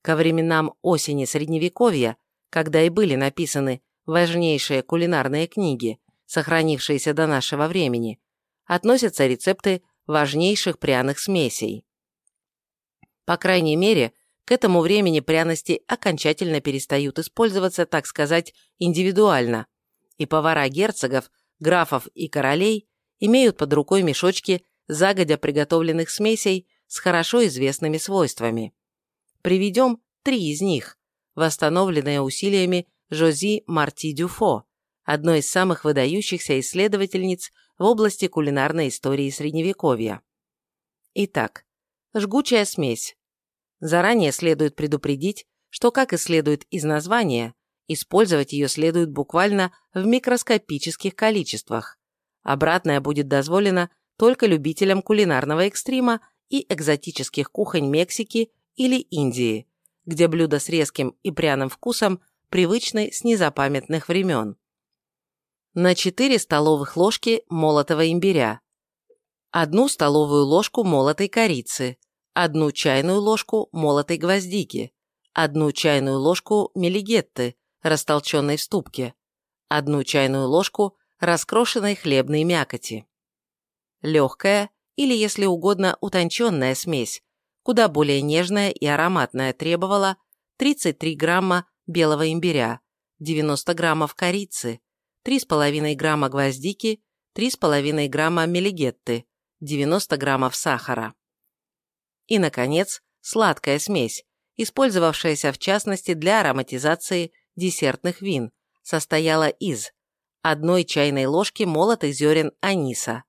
Ко временам осени Средневековья, когда и были написаны важнейшие кулинарные книги, сохранившиеся до нашего времени, относятся рецепты важнейших пряных смесей. По крайней мере, к этому времени пряности окончательно перестают использоваться, так сказать, индивидуально, и повара герцогов, графов и королей имеют под рукой мешочки загодя приготовленных смесей с хорошо известными свойствами. Приведем три из них, восстановленные усилиями Жози Марти Дюфо, одной из самых выдающихся исследовательниц в области кулинарной истории Средневековья. Итак, жгучая смесь. Заранее следует предупредить, что, как и следует из названия, использовать ее следует буквально в микроскопических количествах. Обратное будет дозволено только любителям кулинарного экстрима и экзотических кухонь Мексики или Индии, где блюда с резким и пряным вкусом привычны с незапамятных времен. На 4 столовых ложки молотого имбиря, одну столовую ложку молотой корицы, одну чайную ложку молотой гвоздики, одну чайную ложку мелигетты, растолченной в ступке, одну чайную ложку раскрошенной хлебной мякоти. Легкая или, если угодно, утонченная смесь, куда более нежная и ароматная требовала 33 грамма белого имбиря, 90 граммов корицы, 3,5 грамма гвоздики, 3,5 грамма мелигетты, 90 граммов сахара. И, наконец, сладкая смесь, использовавшаяся в частности для ароматизации десертных вин, состояла из одной чайной ложки молотых зерен аниса,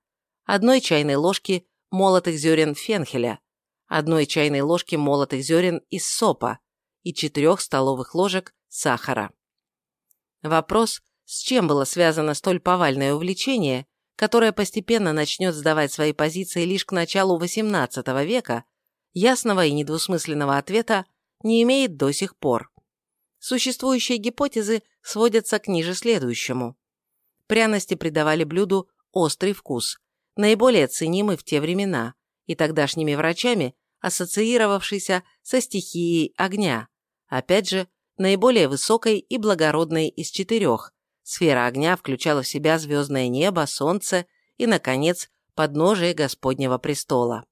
одной чайной ложки молотых зерен фенхеля, одной чайной ложки молотых зерен из сопа и 4 столовых ложек сахара. Вопрос, с чем было связано столь повальное увлечение, которое постепенно начнет сдавать свои позиции лишь к началу XVIII века, ясного и недвусмысленного ответа не имеет до сих пор. Существующие гипотезы сводятся к ниже следующему. Пряности придавали блюду острый вкус, наиболее ценимый в те времена, и тогдашними врачами, ассоциировавшийся со стихией огня, опять же, наиболее высокой и благородной из четырех. Сфера огня включала в себя звездное небо, солнце и, наконец, подножие Господнего престола.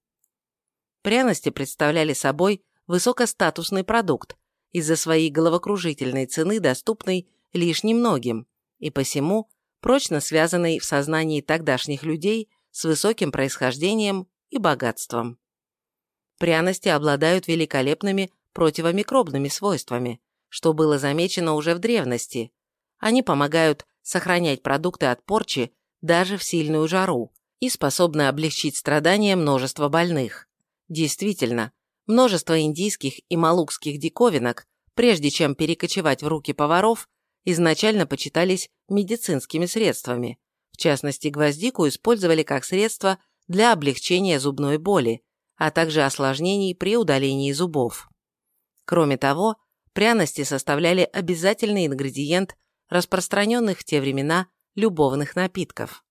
Пряности представляли собой высокостатусный продукт, из-за своей головокружительной цены доступный лишь немногим, и посему прочно связанный в сознании тогдашних людей с высоким происхождением и богатством. Пряности обладают великолепными противомикробными свойствами, что было замечено уже в древности. Они помогают сохранять продукты от порчи даже в сильную жару и способны облегчить страдания множества больных. Действительно, множество индийских и малукских диковинок, прежде чем перекочевать в руки поваров, изначально почитались медицинскими средствами, в частности, гвоздику использовали как средство для облегчения зубной боли, а также осложнений при удалении зубов. Кроме того, пряности составляли обязательный ингредиент распространенных в те времена любовных напитков.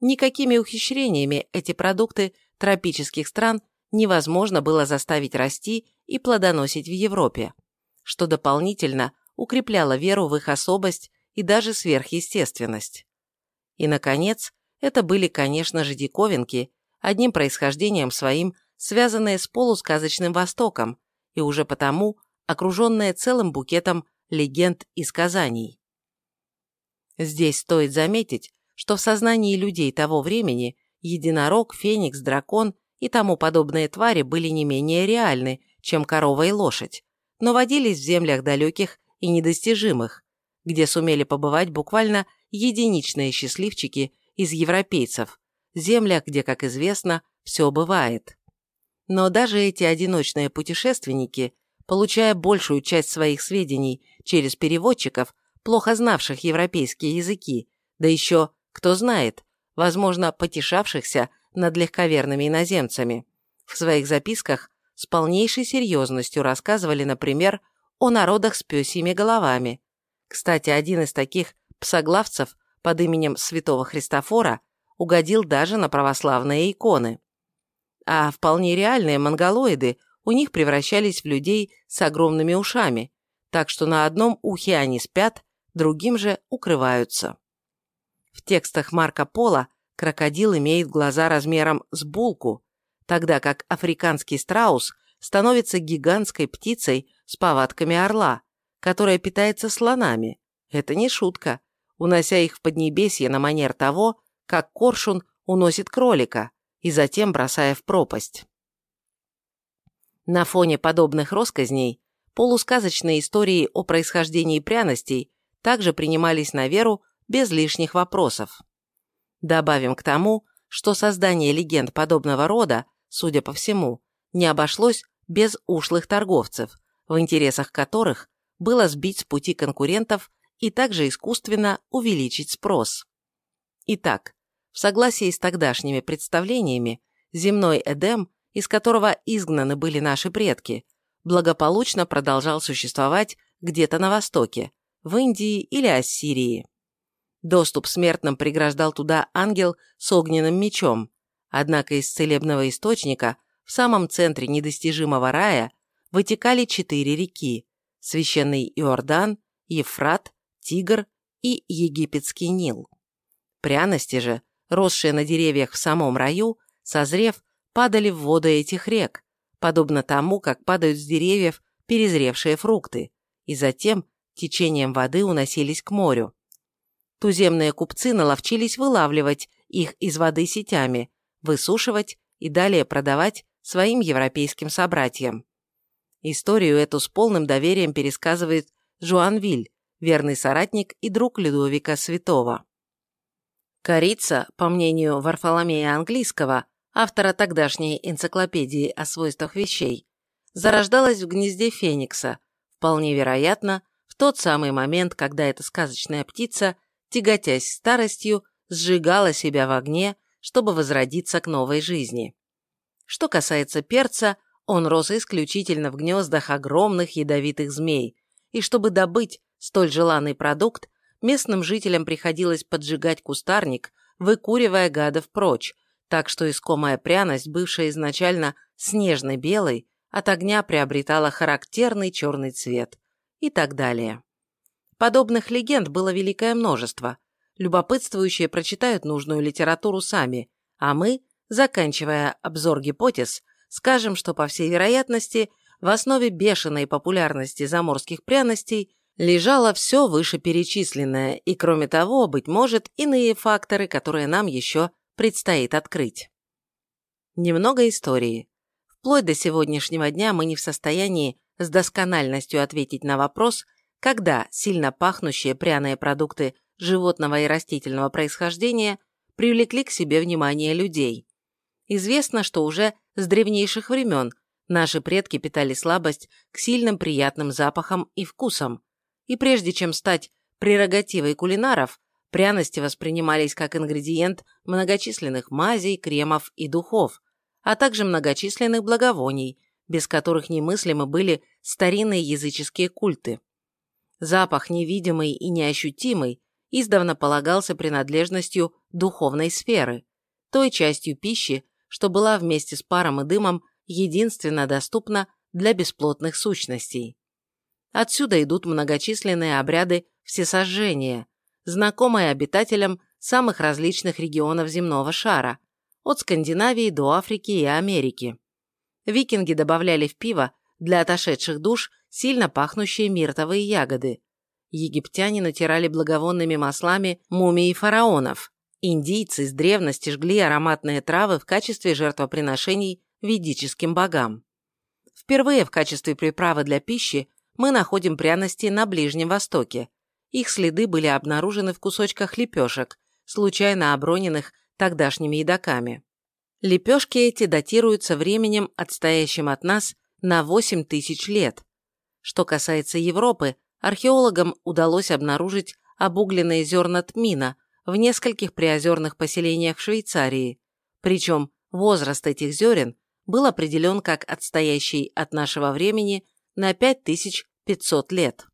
Никакими ухищрениями эти продукты тропических стран невозможно было заставить расти и плодоносить в Европе, что дополнительно укрепляло веру в их особость и даже сверхъестественность. И, наконец, это были, конечно же, диковинки, одним происхождением своим, связанные с полусказочным Востоком, и уже потому окруженные целым букетом легенд и сказаний. Здесь стоит заметить, что в сознании людей того времени единорог, феникс, дракон и тому подобные твари были не менее реальны, чем корова и лошадь, но водились в землях далеких и недостижимых, где сумели побывать буквально единичные счастливчики из европейцев, землях, где, как известно, все бывает. Но даже эти одиночные путешественники, получая большую часть своих сведений через переводчиков, плохо знавших европейские языки, да еще, кто знает, возможно, потешавшихся над легковерными иноземцами, в своих записках с полнейшей серьезностью рассказывали, например, о народах с пёсьими головами. Кстати, один из таких псоглавцев под именем святого Христофора угодил даже на православные иконы. А вполне реальные монголоиды у них превращались в людей с огромными ушами, так что на одном ухе они спят, другим же укрываются. В текстах Марко Поло крокодил имеет глаза размером с булку, тогда как африканский страус становится гигантской птицей с повадками орла, которая питается слонами. Это не шутка, унося их в Поднебесье на манер того, как коршун уносит кролика и затем бросая в пропасть. На фоне подобных росказней полусказочные истории о происхождении пряностей также принимались на веру без лишних вопросов. Добавим к тому, что создание легенд подобного рода, судя по всему, не обошлось без ушлых торговцев, в интересах которых было сбить с пути конкурентов и также искусственно увеличить спрос. Итак, в согласии с тогдашними представлениями, земной Эдем, из которого изгнаны были наши предки, благополучно продолжал существовать где-то на Востоке, в Индии или Ассирии. Доступ смертным преграждал туда ангел с огненным мечом, однако из целебного источника в самом центре недостижимого рая вытекали четыре реки – священный Иордан, Ефрат, Тигр и египетский Нил. Пряности же, росшие на деревьях в самом раю, созрев, падали в воды этих рек, подобно тому, как падают с деревьев перезревшие фрукты, и затем течением воды уносились к морю. Туземные купцы наловчились вылавливать их из воды сетями, высушивать и далее продавать своим европейским собратьям. Историю эту с полным доверием пересказывает Жуан Виль, верный соратник и друг Людовика Святого. Корица, по мнению Варфоломея Английского, автора тогдашней энциклопедии о свойствах вещей, зарождалась в гнезде Феникса, вполне вероятно, в тот самый момент, когда эта сказочная птица – тяготясь старостью, сжигала себя в огне, чтобы возродиться к новой жизни. Что касается перца, он рос исключительно в гнездах огромных ядовитых змей, и чтобы добыть столь желанный продукт, местным жителям приходилось поджигать кустарник, выкуривая гадов прочь, так что искомая пряность, бывшая изначально снежно-белой, от огня приобретала характерный черный цвет и так далее. Подобных легенд было великое множество. Любопытствующие прочитают нужную литературу сами, а мы, заканчивая обзор гипотез, скажем, что, по всей вероятности, в основе бешеной популярности заморских пряностей лежало все вышеперечисленное, и, кроме того, быть может, иные факторы, которые нам еще предстоит открыть. Немного истории. Вплоть до сегодняшнего дня мы не в состоянии с доскональностью ответить на вопрос – когда сильно пахнущие пряные продукты животного и растительного происхождения привлекли к себе внимание людей. Известно, что уже с древнейших времен наши предки питали слабость к сильным приятным запахам и вкусам, и прежде чем стать прерогативой кулинаров, пряности воспринимались как ингредиент многочисленных мазей, кремов и духов, а также многочисленных благовоний, без которых немыслимы были старинные языческие культы. Запах невидимый и неощутимый издавна полагался принадлежностью духовной сферы, той частью пищи, что была вместе с паром и дымом единственно доступна для бесплотных сущностей. Отсюда идут многочисленные обряды всесожжения, знакомые обитателям самых различных регионов земного шара, от Скандинавии до Африки и Америки. Викинги добавляли в пиво для отошедших душ сильно пахнущие миртовые ягоды. Египтяне натирали благовонными маслами мумии фараонов. Индийцы с древности жгли ароматные травы в качестве жертвоприношений ведическим богам. Впервые в качестве приправы для пищи мы находим пряности на Ближнем Востоке. Их следы были обнаружены в кусочках лепешек, случайно оброненных тогдашними едоками. Лепешки эти датируются временем, отстоящим от нас на 8 тысяч лет. Что касается Европы, археологам удалось обнаружить обугленные зерна тмина в нескольких приозерных поселениях Швейцарии, причем возраст этих зерен был определен как отстоящий от нашего времени на 5500 лет.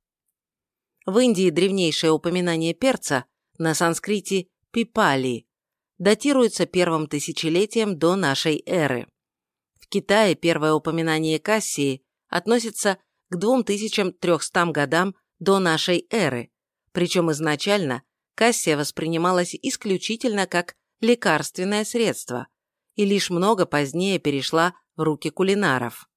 В Индии древнейшее упоминание перца на санскрите пипали, датируется первым тысячелетием до нашей эры. В Китае первое упоминание Кассии относится к 2300 годам до нашей эры, причем изначально Кассия воспринималась исключительно как лекарственное средство и лишь много позднее перешла в руки кулинаров.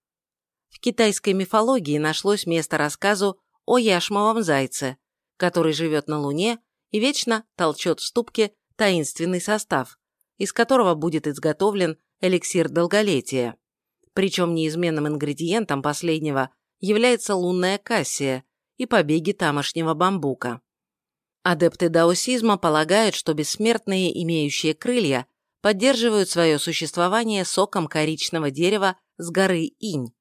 В китайской мифологии нашлось место рассказу о яшмовом зайце, который живет на Луне и вечно толчет в ступке таинственный состав, из которого будет изготовлен эликсир долголетия. Причем неизменным ингредиентом последнего является лунная кассия и побеги тамошнего бамбука. Адепты даосизма полагают, что бессмертные, имеющие крылья, поддерживают свое существование соком коричного дерева с горы Инь.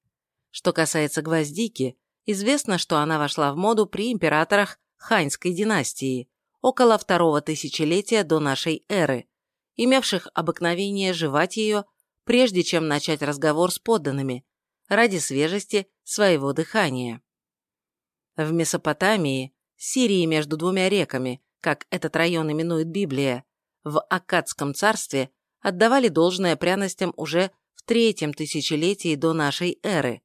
Что касается гвоздики, известно, что она вошла в моду при императорах Ханьской династии, около второго тысячелетия до нашей эры, имевших обыкновение жевать ее, прежде чем начать разговор с подданными, ради свежести своего дыхания. В Месопотамии, Сирии между двумя реками, как этот район именует Библия, в Аккадском царстве отдавали должное пряностям уже в третьем тысячелетии до нашей эры.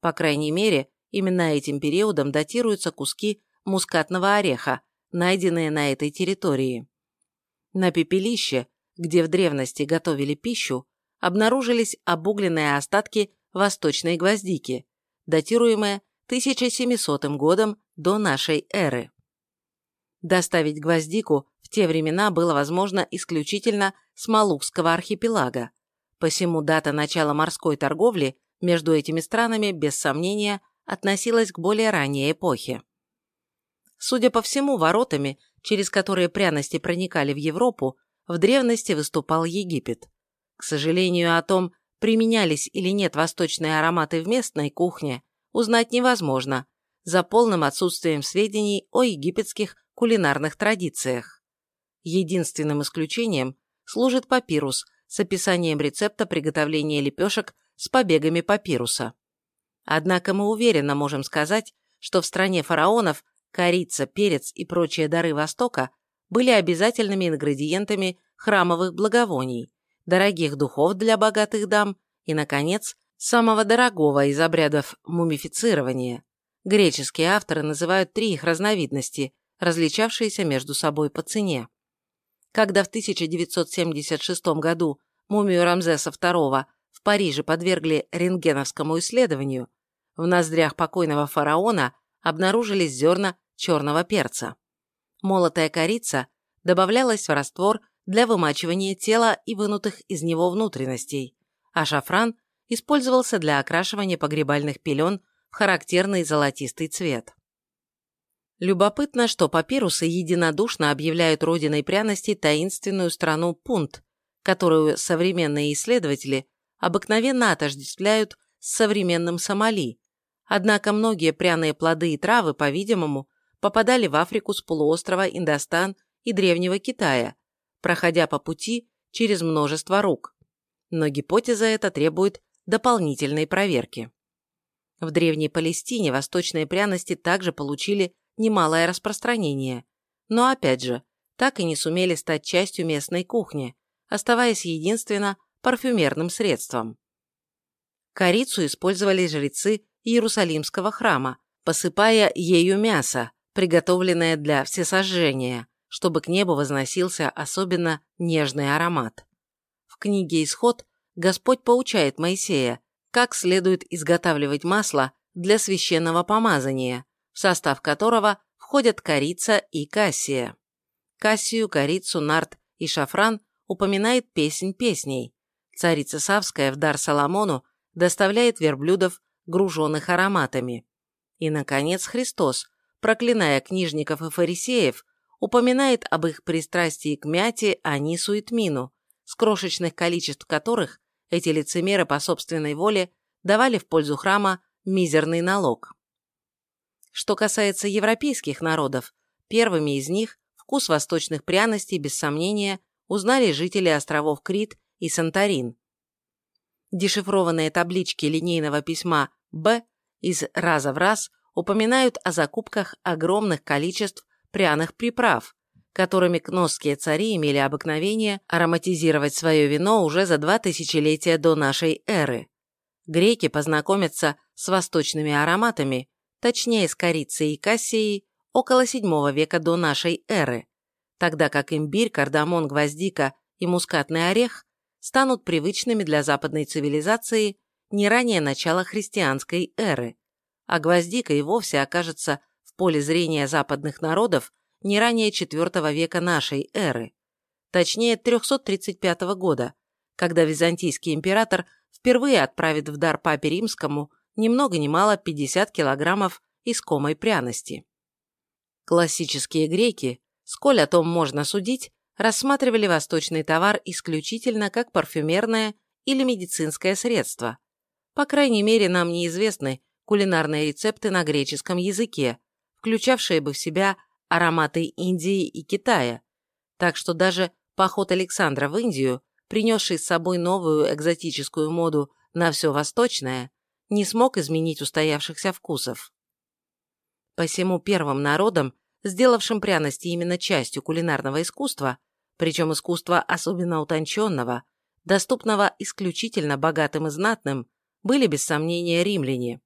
По крайней мере, именно этим периодом датируются куски мускатного ореха, найденные на этой территории. На пепелище, где в древности готовили пищу, обнаружились обугленные остатки восточной гвоздики, датируемые 1700 годом до нашей эры. Доставить гвоздику в те времена было возможно исключительно с Малукского архипелага, посему дата начала морской торговли между этими странами, без сомнения, относилась к более ранней эпохе. Судя по всему, воротами, через которые пряности проникали в Европу, в древности выступал Египет. К сожалению, о том, применялись или нет восточные ароматы в местной кухне, узнать невозможно, за полным отсутствием сведений о египетских кулинарных традициях. Единственным исключением служит папирус с описанием рецепта приготовления лепешек с побегами папируса. Однако мы уверенно можем сказать, что в стране фараонов корица, перец и прочие дары Востока были обязательными ингредиентами храмовых благовоний, дорогих духов для богатых дам и, наконец, самого дорогого из обрядов мумифицирования. Греческие авторы называют три их разновидности, различавшиеся между собой по цене. Когда в 1976 году мумию Рамзеса II в Париже подвергли рентгеновскому исследованию, в ноздрях покойного фараона обнаружились зерна черного перца. Молотая корица добавлялась в раствор для вымачивания тела и вынутых из него внутренностей, а шафран использовался для окрашивания погребальных пелен в характерный золотистый цвет. Любопытно, что папирусы единодушно объявляют родиной пряностей таинственную страну Пунт, которую современные исследователи обыкновенно отождествляют с современным Сомали, однако многие пряные плоды и травы, по-видимому, попадали в Африку с полуострова Индостан и Древнего Китая, проходя по пути через множество рук. Но гипотеза эта требует дополнительной проверки. В Древней Палестине восточные пряности также получили немалое распространение, но опять же, так и не сумели стать частью местной кухни, оставаясь единственно парфюмерным средством. Корицу использовали жрецы Иерусалимского храма, посыпая ею мясо, приготовленное для всесожжения, чтобы к небу возносился особенно нежный аромат. В книге «Исход» Господь поучает Моисея, как следует изготавливать масло для священного помазания, в состав которого входят корица и кассия. Кассию, корицу, нарт и шафран упоминает песнь песней. Царица Савская в дар Соломону доставляет верблюдов, груженных ароматами. И, наконец, Христос, проклиная книжников и фарисеев, упоминает об их пристрастии к мяте, анису и тмину, с крошечных количеств которых эти лицемеры по собственной воле давали в пользу храма мизерный налог. Что касается европейских народов, первыми из них вкус восточных пряностей, без сомнения, узнали жители островов Крит и Санторин. Дешифрованные таблички линейного письма «Б» из раза в раз упоминают о закупках огромных количеств пряных приправ, которыми кносские цари имели обыкновение ароматизировать свое вино уже за два тысячелетия до нашей эры. Греки познакомятся с восточными ароматами, точнее с корицей и кассией, около VII века до нашей эры, тогда как имбирь, кардамон, гвоздика и мускатный орех станут привычными для западной цивилизации не ранее начала христианской эры, а гвоздика и вовсе окажется в поле зрения западных народов не ранее IV века нашей эры, точнее 335 года, когда византийский император впервые отправит в дар папе римскому ни много ни мало 50 килограммов искомой пряности. Классические греки, сколь о том можно судить, рассматривали восточный товар исключительно как парфюмерное или медицинское средство. По крайней мере, нам неизвестны кулинарные рецепты на греческом языке, включавшие бы в себя ароматы Индии и Китая, так что даже поход Александра в Индию, принесший с собой новую экзотическую моду на все восточное, не смог изменить устоявшихся вкусов. Посему первым народом, сделавшим пряности именно частью кулинарного искусства, причем искусства особенно утонченного, доступного исключительно богатым и знатным, были без сомнения римляне.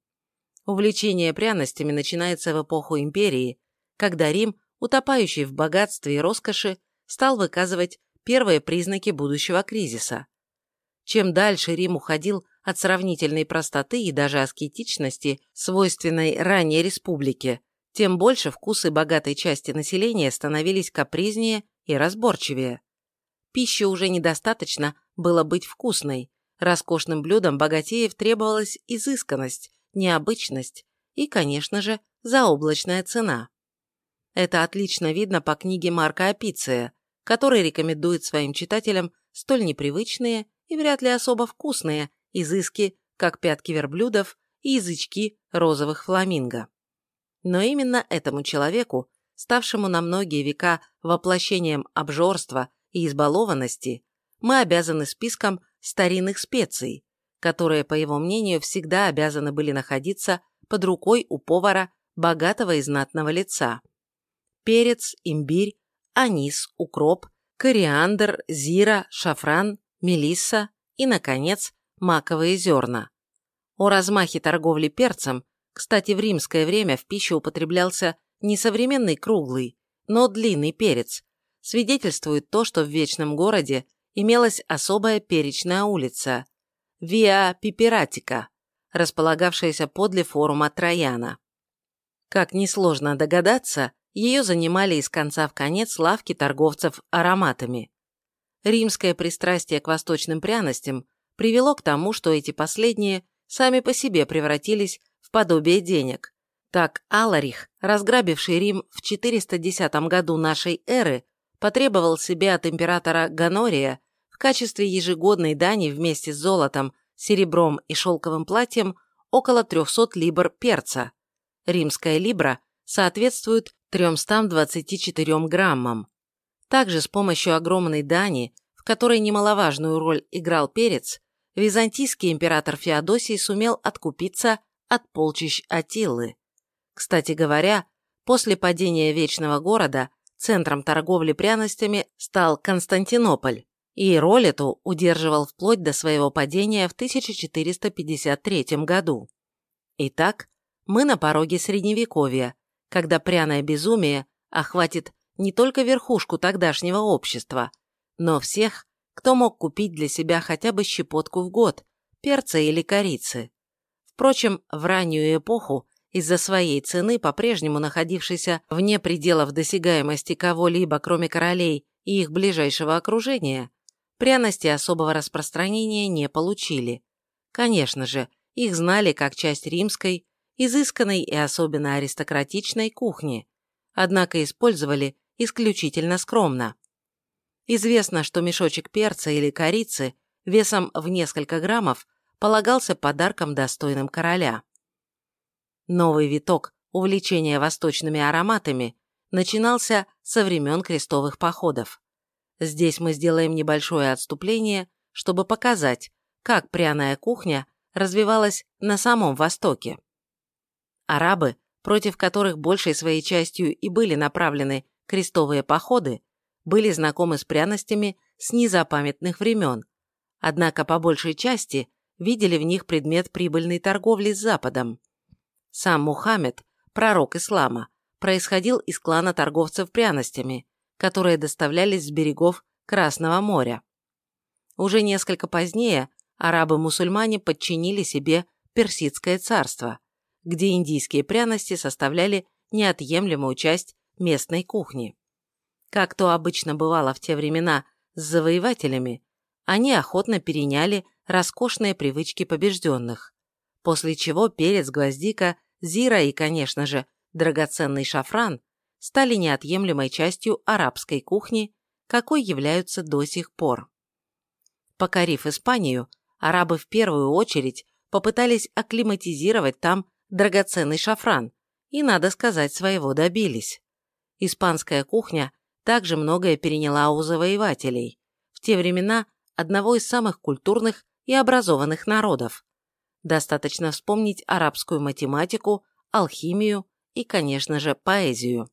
Увлечение пряностями начинается в эпоху империи, когда Рим, утопающий в богатстве и роскоши, стал выказывать первые признаки будущего кризиса. Чем дальше Рим уходил от сравнительной простоты и даже аскетичности, свойственной ранней республике, тем больше вкусы богатой части населения становились капризнее и разборчивее. Пищи уже недостаточно было быть вкусной, роскошным блюдом богатеев требовалась изысканность, необычность и, конечно же, заоблачная цена. Это отлично видно по книге Марка Апиция, который рекомендует своим читателям столь непривычные и вряд ли особо вкусные изыски, как пятки верблюдов и язычки розовых фламинго. Но именно этому человеку, ставшему на многие века воплощением обжорства и избалованности, мы обязаны списком старинных специй, которые, по его мнению, всегда обязаны были находиться под рукой у повара богатого и знатного лица. Перец, имбирь, анис, укроп, кориандр, зира, шафран, мелисса и, наконец, маковые зерна. О размахе торговли перцем, кстати, в римское время в пищу употреблялся не современный круглый, но длинный перец, свидетельствует то, что в Вечном городе имелась особая перечная улица – Виа Пиператика, располагавшаяся подле форума Трояна. Как несложно догадаться, ее занимали из конца в конец лавки торговцев ароматами. Римское пристрастие к восточным пряностям привело к тому, что эти последние сами по себе превратились в подобие денег. Так Аларих, разграбивший Рим в 410 году нашей эры, потребовал себе от императора Ганория в качестве ежегодной дани вместе с золотом, серебром и шелковым платьем около 300 либр перца. Римская либра соответствует 324 граммам. Также с помощью огромной дани которой немаловажную роль играл перец, византийский император Феодосий сумел откупиться от полчищ Атиллы. Кстати говоря, после падения Вечного города центром торговли пряностями стал Константинополь, и роль эту удерживал вплоть до своего падения в 1453 году. Итак, мы на пороге Средневековья, когда пряное безумие охватит не только верхушку тогдашнего общества, но всех, кто мог купить для себя хотя бы щепотку в год, перца или корицы. Впрочем, в раннюю эпоху, из-за своей цены, по-прежнему находившейся вне пределов досягаемости кого-либо, кроме королей и их ближайшего окружения, пряности особого распространения не получили. Конечно же, их знали как часть римской, изысканной и особенно аристократичной кухни, однако использовали исключительно скромно. Известно, что мешочек перца или корицы весом в несколько граммов полагался подарком достойным короля. Новый виток увлечения восточными ароматами начинался со времен крестовых походов. Здесь мы сделаем небольшое отступление, чтобы показать, как пряная кухня развивалась на самом Востоке. Арабы, против которых большей своей частью и были направлены крестовые походы, были знакомы с пряностями с незапамятных времен, однако по большей части видели в них предмет прибыльной торговли с Западом. Сам Мухаммед, пророк ислама, происходил из клана торговцев пряностями, которые доставлялись с берегов Красного моря. Уже несколько позднее арабы-мусульмане подчинили себе Персидское царство, где индийские пряности составляли неотъемлемую часть местной кухни. Как то обычно бывало в те времена с завоевателями, они охотно переняли роскошные привычки побежденных, после чего перец, гвоздика, зира и, конечно же, драгоценный шафран стали неотъемлемой частью арабской кухни, какой являются до сих пор. Покорив Испанию, арабы в первую очередь попытались акклиматизировать там драгоценный шафран, и, надо сказать, своего добились. Испанская кухня также многое переняла у завоевателей, в те времена одного из самых культурных и образованных народов. Достаточно вспомнить арабскую математику, алхимию и, конечно же, поэзию.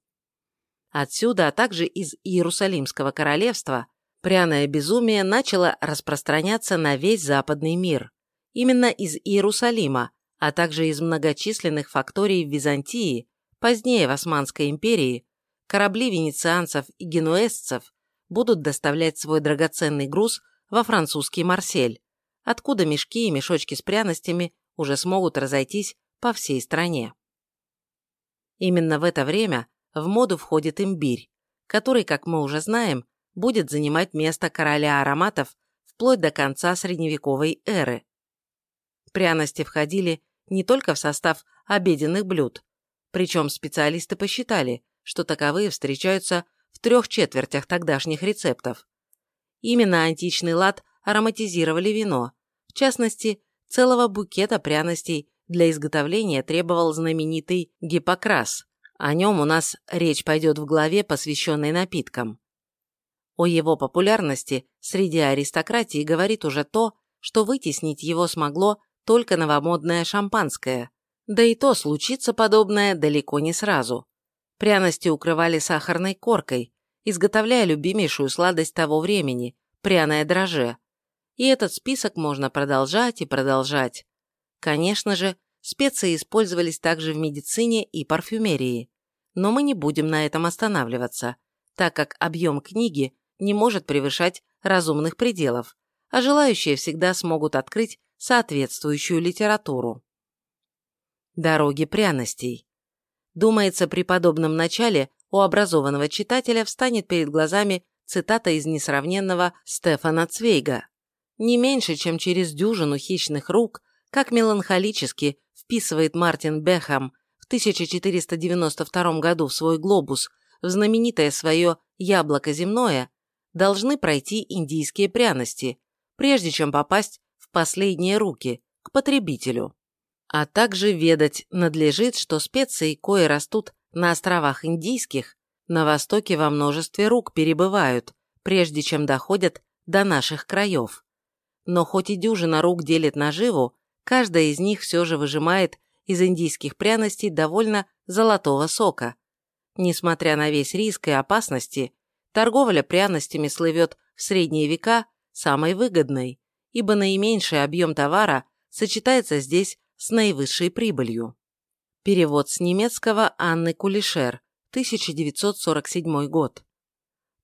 Отсюда, а также из Иерусалимского королевства, пряное безумие начало распространяться на весь западный мир. Именно из Иерусалима, а также из многочисленных факторий в Византии, позднее в Османской империи, корабли венецианцев и генуэзцев будут доставлять свой драгоценный груз во французский Марсель, откуда мешки и мешочки с пряностями уже смогут разойтись по всей стране. Именно в это время в моду входит имбирь, который, как мы уже знаем, будет занимать место короля ароматов вплоть до конца средневековой эры. Пряности входили не только в состав обеденных блюд, причем специалисты посчитали, что таковые встречаются в трех четвертях тогдашних рецептов. Именно античный лад ароматизировали вино, в частности, целого букета пряностей для изготовления требовал знаменитый гипокрас. О нем у нас речь пойдет в главе, посвященной напиткам. О его популярности среди аристократии говорит уже то, что вытеснить его смогло только новомодное шампанское, да и то случится подобное далеко не сразу. Пряности укрывали сахарной коркой, изготовляя любимейшую сладость того времени – пряное дрожже. И этот список можно продолжать и продолжать. Конечно же, специи использовались также в медицине и парфюмерии. Но мы не будем на этом останавливаться, так как объем книги не может превышать разумных пределов, а желающие всегда смогут открыть соответствующую литературу. Дороги пряностей. Думается, при подобном начале у образованного читателя встанет перед глазами цитата из несравненного Стефана Цвейга. Не меньше, чем через дюжину хищных рук, как меланхолически вписывает Мартин Бехам в 1492 году в свой глобус в знаменитое свое «Яблоко земное», должны пройти индийские пряности, прежде чем попасть в последние руки, к потребителю. А также ведать надлежит, что специи, кои растут на островах индийских, на востоке во множестве рук перебывают, прежде чем доходят до наших краев. Но хоть и дюжина рук делит наживу, каждая из них все же выжимает из индийских пряностей довольно золотого сока. Несмотря на весь риск и опасности, торговля пряностями слывет в средние века самой выгодной, ибо наименьший объем товара сочетается здесь с наивысшей прибылью. Перевод с немецкого Анны Кулишер, 1947 год.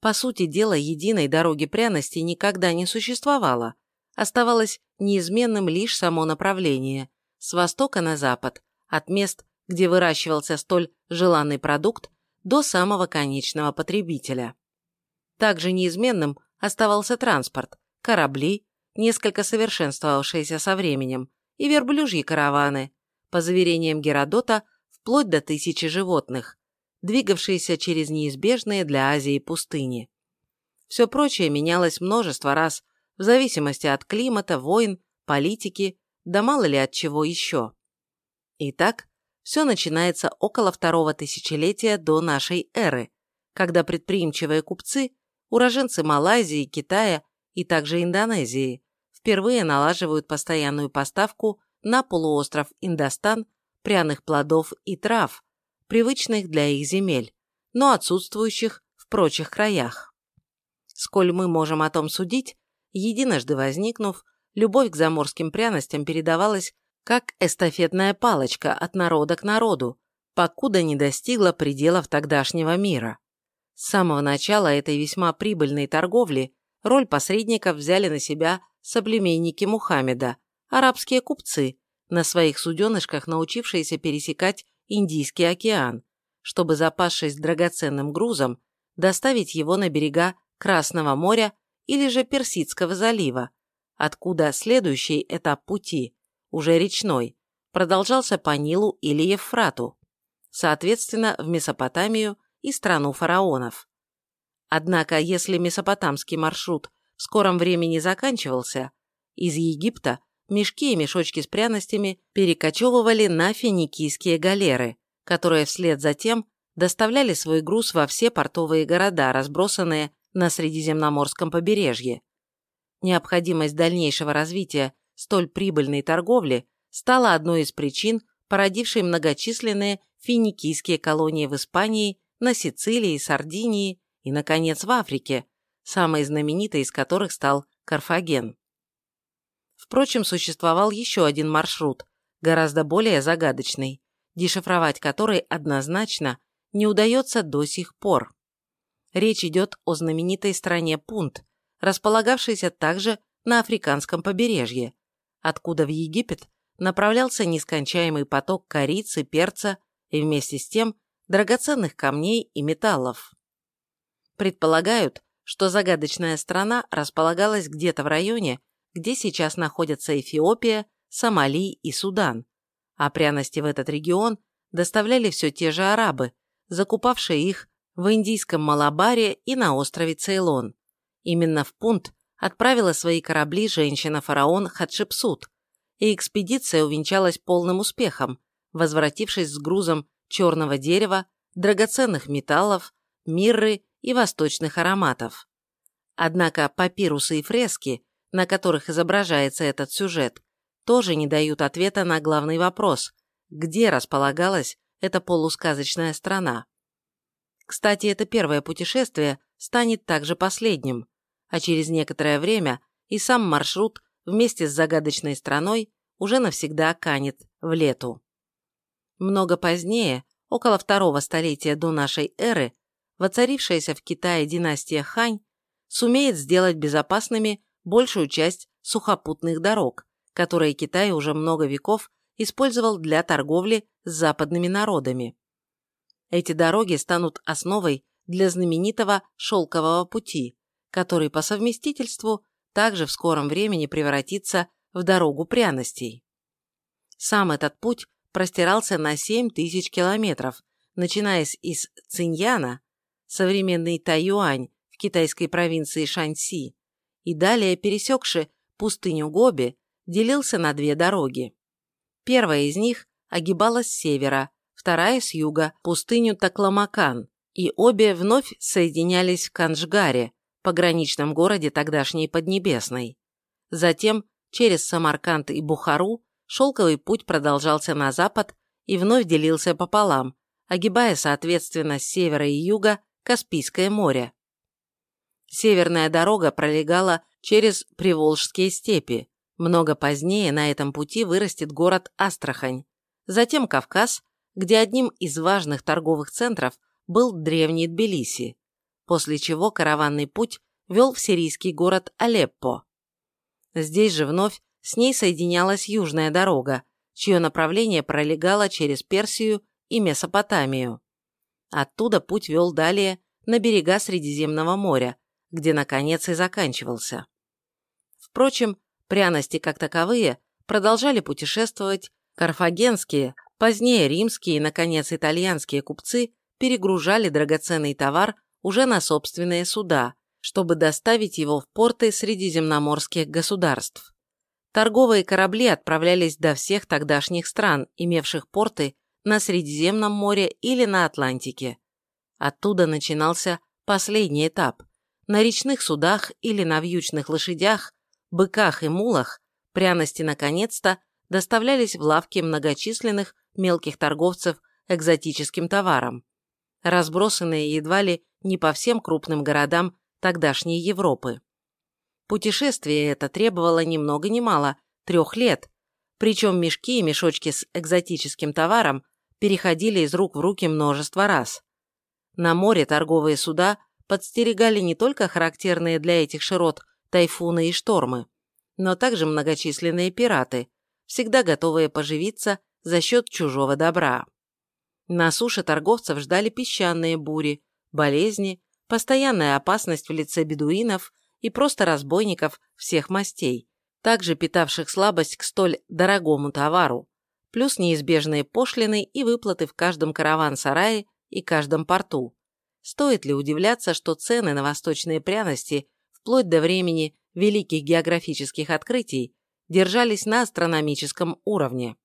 По сути дела, единой дороги пряностей никогда не существовало. Оставалось неизменным лишь само направление – с востока на запад, от мест, где выращивался столь желанный продукт, до самого конечного потребителя. Также неизменным оставался транспорт, корабли, несколько совершенствовавшиеся со временем, и верблюжьи караваны, по заверениям Геродота, вплоть до тысячи животных, двигавшиеся через неизбежные для Азии пустыни. Все прочее менялось множество раз в зависимости от климата, войн, политики, да мало ли от чего еще. Итак, все начинается около второго тысячелетия до нашей эры, когда предприимчивые купцы, уроженцы Малайзии, Китая и также Индонезии, впервые налаживают постоянную поставку на полуостров Индостан пряных плодов и трав, привычных для их земель, но отсутствующих в прочих краях. Сколь мы можем о том судить, единожды возникнув, любовь к заморским пряностям передавалась как эстафетная палочка от народа к народу, покуда не достигла пределов тогдашнего мира. С самого начала этой весьма прибыльной торговли роль посредников взяли на себя соплеменники Мухаммеда, арабские купцы, на своих суденышках научившиеся пересекать Индийский океан, чтобы, запасшись драгоценным грузом, доставить его на берега Красного моря или же Персидского залива, откуда следующий этап пути, уже речной, продолжался по Нилу или Евфрату, соответственно, в Месопотамию и страну фараонов. Однако, если месопотамский маршрут в скором времени заканчивался, из Египта мешки и мешочки с пряностями перекочевывали на финикийские галеры, которые вслед за тем доставляли свой груз во все портовые города, разбросанные на Средиземноморском побережье. Необходимость дальнейшего развития столь прибыльной торговли стала одной из причин, породившей многочисленные финикийские колонии в Испании, на Сицилии, Сардинии и, наконец, в Африке, самой знаменитой из которых стал Карфаген. Впрочем, существовал еще один маршрут, гораздо более загадочный, дешифровать который однозначно не удается до сих пор. Речь идет о знаменитой стране Пунт, располагавшейся также на африканском побережье, откуда в Египет направлялся нескончаемый поток корицы, перца и вместе с тем драгоценных камней и металлов. Предполагают, что загадочная страна располагалась где-то в районе, где сейчас находятся Эфиопия, Сомали и Судан, а пряности в этот регион доставляли все те же арабы, закупавшие их в индийском Малабаре и на острове Цейлон. Именно в Пунт отправила свои корабли женщина-фараон Хатшепсут, и экспедиция увенчалась полным успехом, возвратившись с грузом черного дерева, драгоценных металлов, мирры и восточных ароматов. Однако папирусы и фрески, на которых изображается этот сюжет, тоже не дают ответа на главный вопрос, где располагалась эта полусказочная страна. Кстати, это первое путешествие станет также последним, а через некоторое время и сам маршрут вместе с загадочной страной уже навсегда канет в лету. Много позднее, около второго столетия до нашей эры, воцарившаяся в Китае династия Хань сумеет сделать безопасными большую часть сухопутных дорог, которые Китай уже много веков использовал для торговли с западными народами. Эти дороги станут основой для знаменитого «шелкового пути», который по совместительству также в скором времени превратится в дорогу пряностей. Сам этот путь простирался на 7 тысяч километров, начиная из Циньяна, современный Тайюань в китайской провинции Шаньси, и далее пересекши пустыню Гоби, делился на две дороги. Первая из них огибала с севера, вторая с юга, пустыню Такламакан, и обе вновь соединялись в Канжгаре, пограничном городе тогдашней Поднебесной. Затем, через Самарканд и Бухару, шелковый путь продолжался на запад и вновь делился пополам, огибая, соответственно, с севера и юга Каспийское море. Северная дорога пролегала через Приволжские степи. Много позднее на этом пути вырастет город Астрахань, затем Кавказ, где одним из важных торговых центров был древний Тбилиси, после чего караванный путь вел в сирийский город Алеппо. Здесь же вновь с ней соединялась южная дорога, чье направление пролегало через Персию и Месопотамию. Оттуда путь вел далее на берега Средиземного моря, где наконец и заканчивался. Впрочем, пряности как таковые продолжали путешествовать карфагенские, позднее римские и, наконец, итальянские купцы перегружали драгоценный товар уже на собственные суда, чтобы доставить его в порты средиземноморских государств. Торговые корабли отправлялись до всех тогдашних стран, имевших порты на Средиземном море или на Атлантике. Оттуда начинался последний этап. На речных судах или на вьючных лошадях, быках и мулах пряности наконец-то доставлялись в лавки многочисленных мелких торговцев экзотическим товаром. разбросанные едва ли не по всем крупным городам тогдашней Европы. Путешествие это требовало ни много ни мало трех лет, причем мешки и мешочки с экзотическим товаром переходили из рук в руки множество раз. На море торговые суда подстерегали не только характерные для этих широт тайфуны и штормы, но также многочисленные пираты, всегда готовые поживиться за счет чужого добра. На суше торговцев ждали песчаные бури, болезни, постоянная опасность в лице бедуинов и просто разбойников всех мастей, также питавших слабость к столь дорогому товару, плюс неизбежные пошлины и выплаты в каждом караван-сарае и каждом порту. Стоит ли удивляться, что цены на восточные пряности вплоть до времени великих географических открытий держались на астрономическом уровне?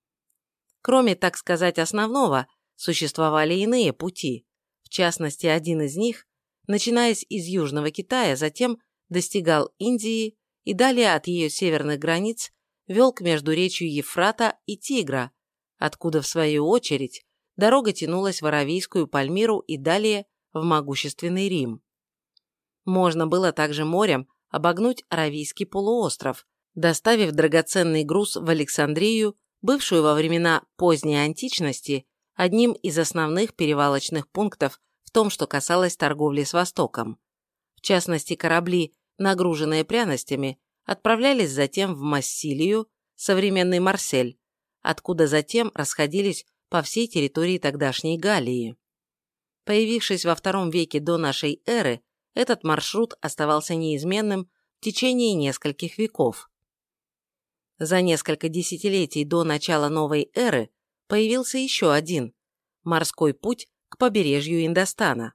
Кроме, так сказать, основного, существовали иные пути. В частности, один из них, начинаясь из Южного Китая, затем достигал Индии и далее от ее северных границ вел к междуречью Ефрата и Тигра, откуда, в свою очередь, дорога тянулась в Аравийскую Пальмиру и далее в могущественный Рим. Можно было также морем обогнуть Аравийский полуостров, доставив драгоценный груз в Александрию, бывшую во времена поздней античности одним из основных перевалочных пунктов в том, что касалось торговли с Востоком. В частности, корабли, нагруженные пряностями, отправлялись затем в Массилию, современный Марсель, откуда затем расходились по всей территории тогдашней Галлии. Появившись во втором веке до нашей эры, этот маршрут оставался неизменным в течение нескольких веков. За несколько десятилетий до начала новой эры появился еще один – морской путь к побережью Индостана.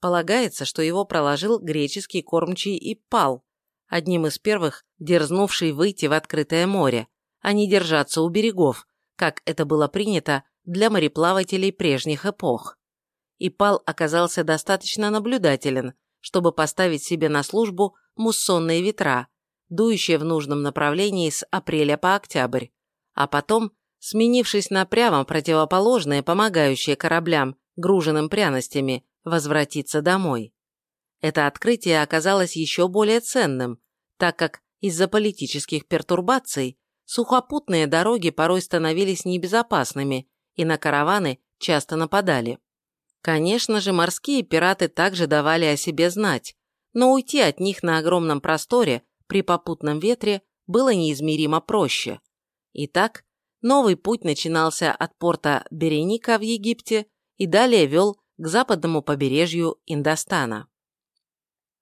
Полагается, что его проложил греческий кормчий Иппал, одним из первых дерзнувший выйти в открытое море, а не держаться у берегов, как это было принято для мореплавателей прежних эпох. Ипал оказался достаточно наблюдателен, чтобы поставить себе на службу муссонные ветра, дующие в нужном направлении с апреля по октябрь, а потом, сменившись на прямо противоположные, помогающие кораблям, груженным пряностями, возвратиться домой. Это открытие оказалось еще более ценным, так как из-за политических пертурбаций сухопутные дороги порой становились небезопасными, и на караваны часто нападали. Конечно же, морские пираты также давали о себе знать, но уйти от них на огромном просторе при попутном ветре было неизмеримо проще. Итак, новый путь начинался от порта Береника в Египте и далее вел к западному побережью Индостана.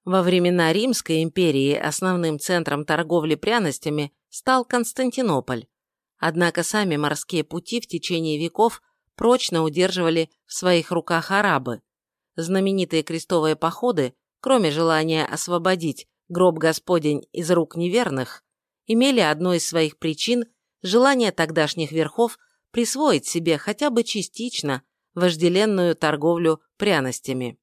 Во времена Римской империи основным центром торговли пряностями стал Константинополь, однако сами морские пути в течение веков прочно удерживали в своих руках арабы. Знаменитые крестовые походы, кроме желания освободить гроб Господень из рук неверных, имели одной из своих причин желание тогдашних верхов присвоить себе хотя бы частично вожделенную торговлю пряностями.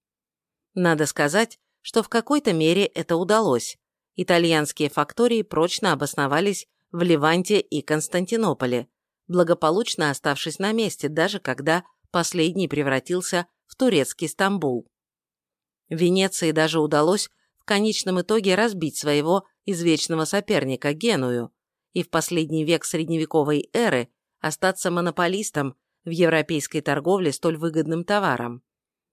Надо сказать, что в какой-то мере это удалось. Итальянские фактории прочно обосновались в Ливанте и Константинополе, благополучно оставшись на месте, даже когда последний превратился в турецкий Стамбул. Венеции даже удалось в конечном итоге разбить своего извечного соперника Геную и в последний век средневековой эры остаться монополистом в европейской торговле столь выгодным товаром.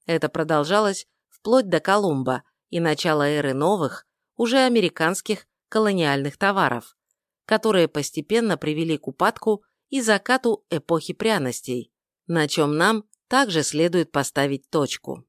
Это продолжалось вплоть до Колумба и начала эры новых, уже американских колониальных товаров, которые постепенно привели к упадку и закату эпохи пряностей, на чем нам также следует поставить точку.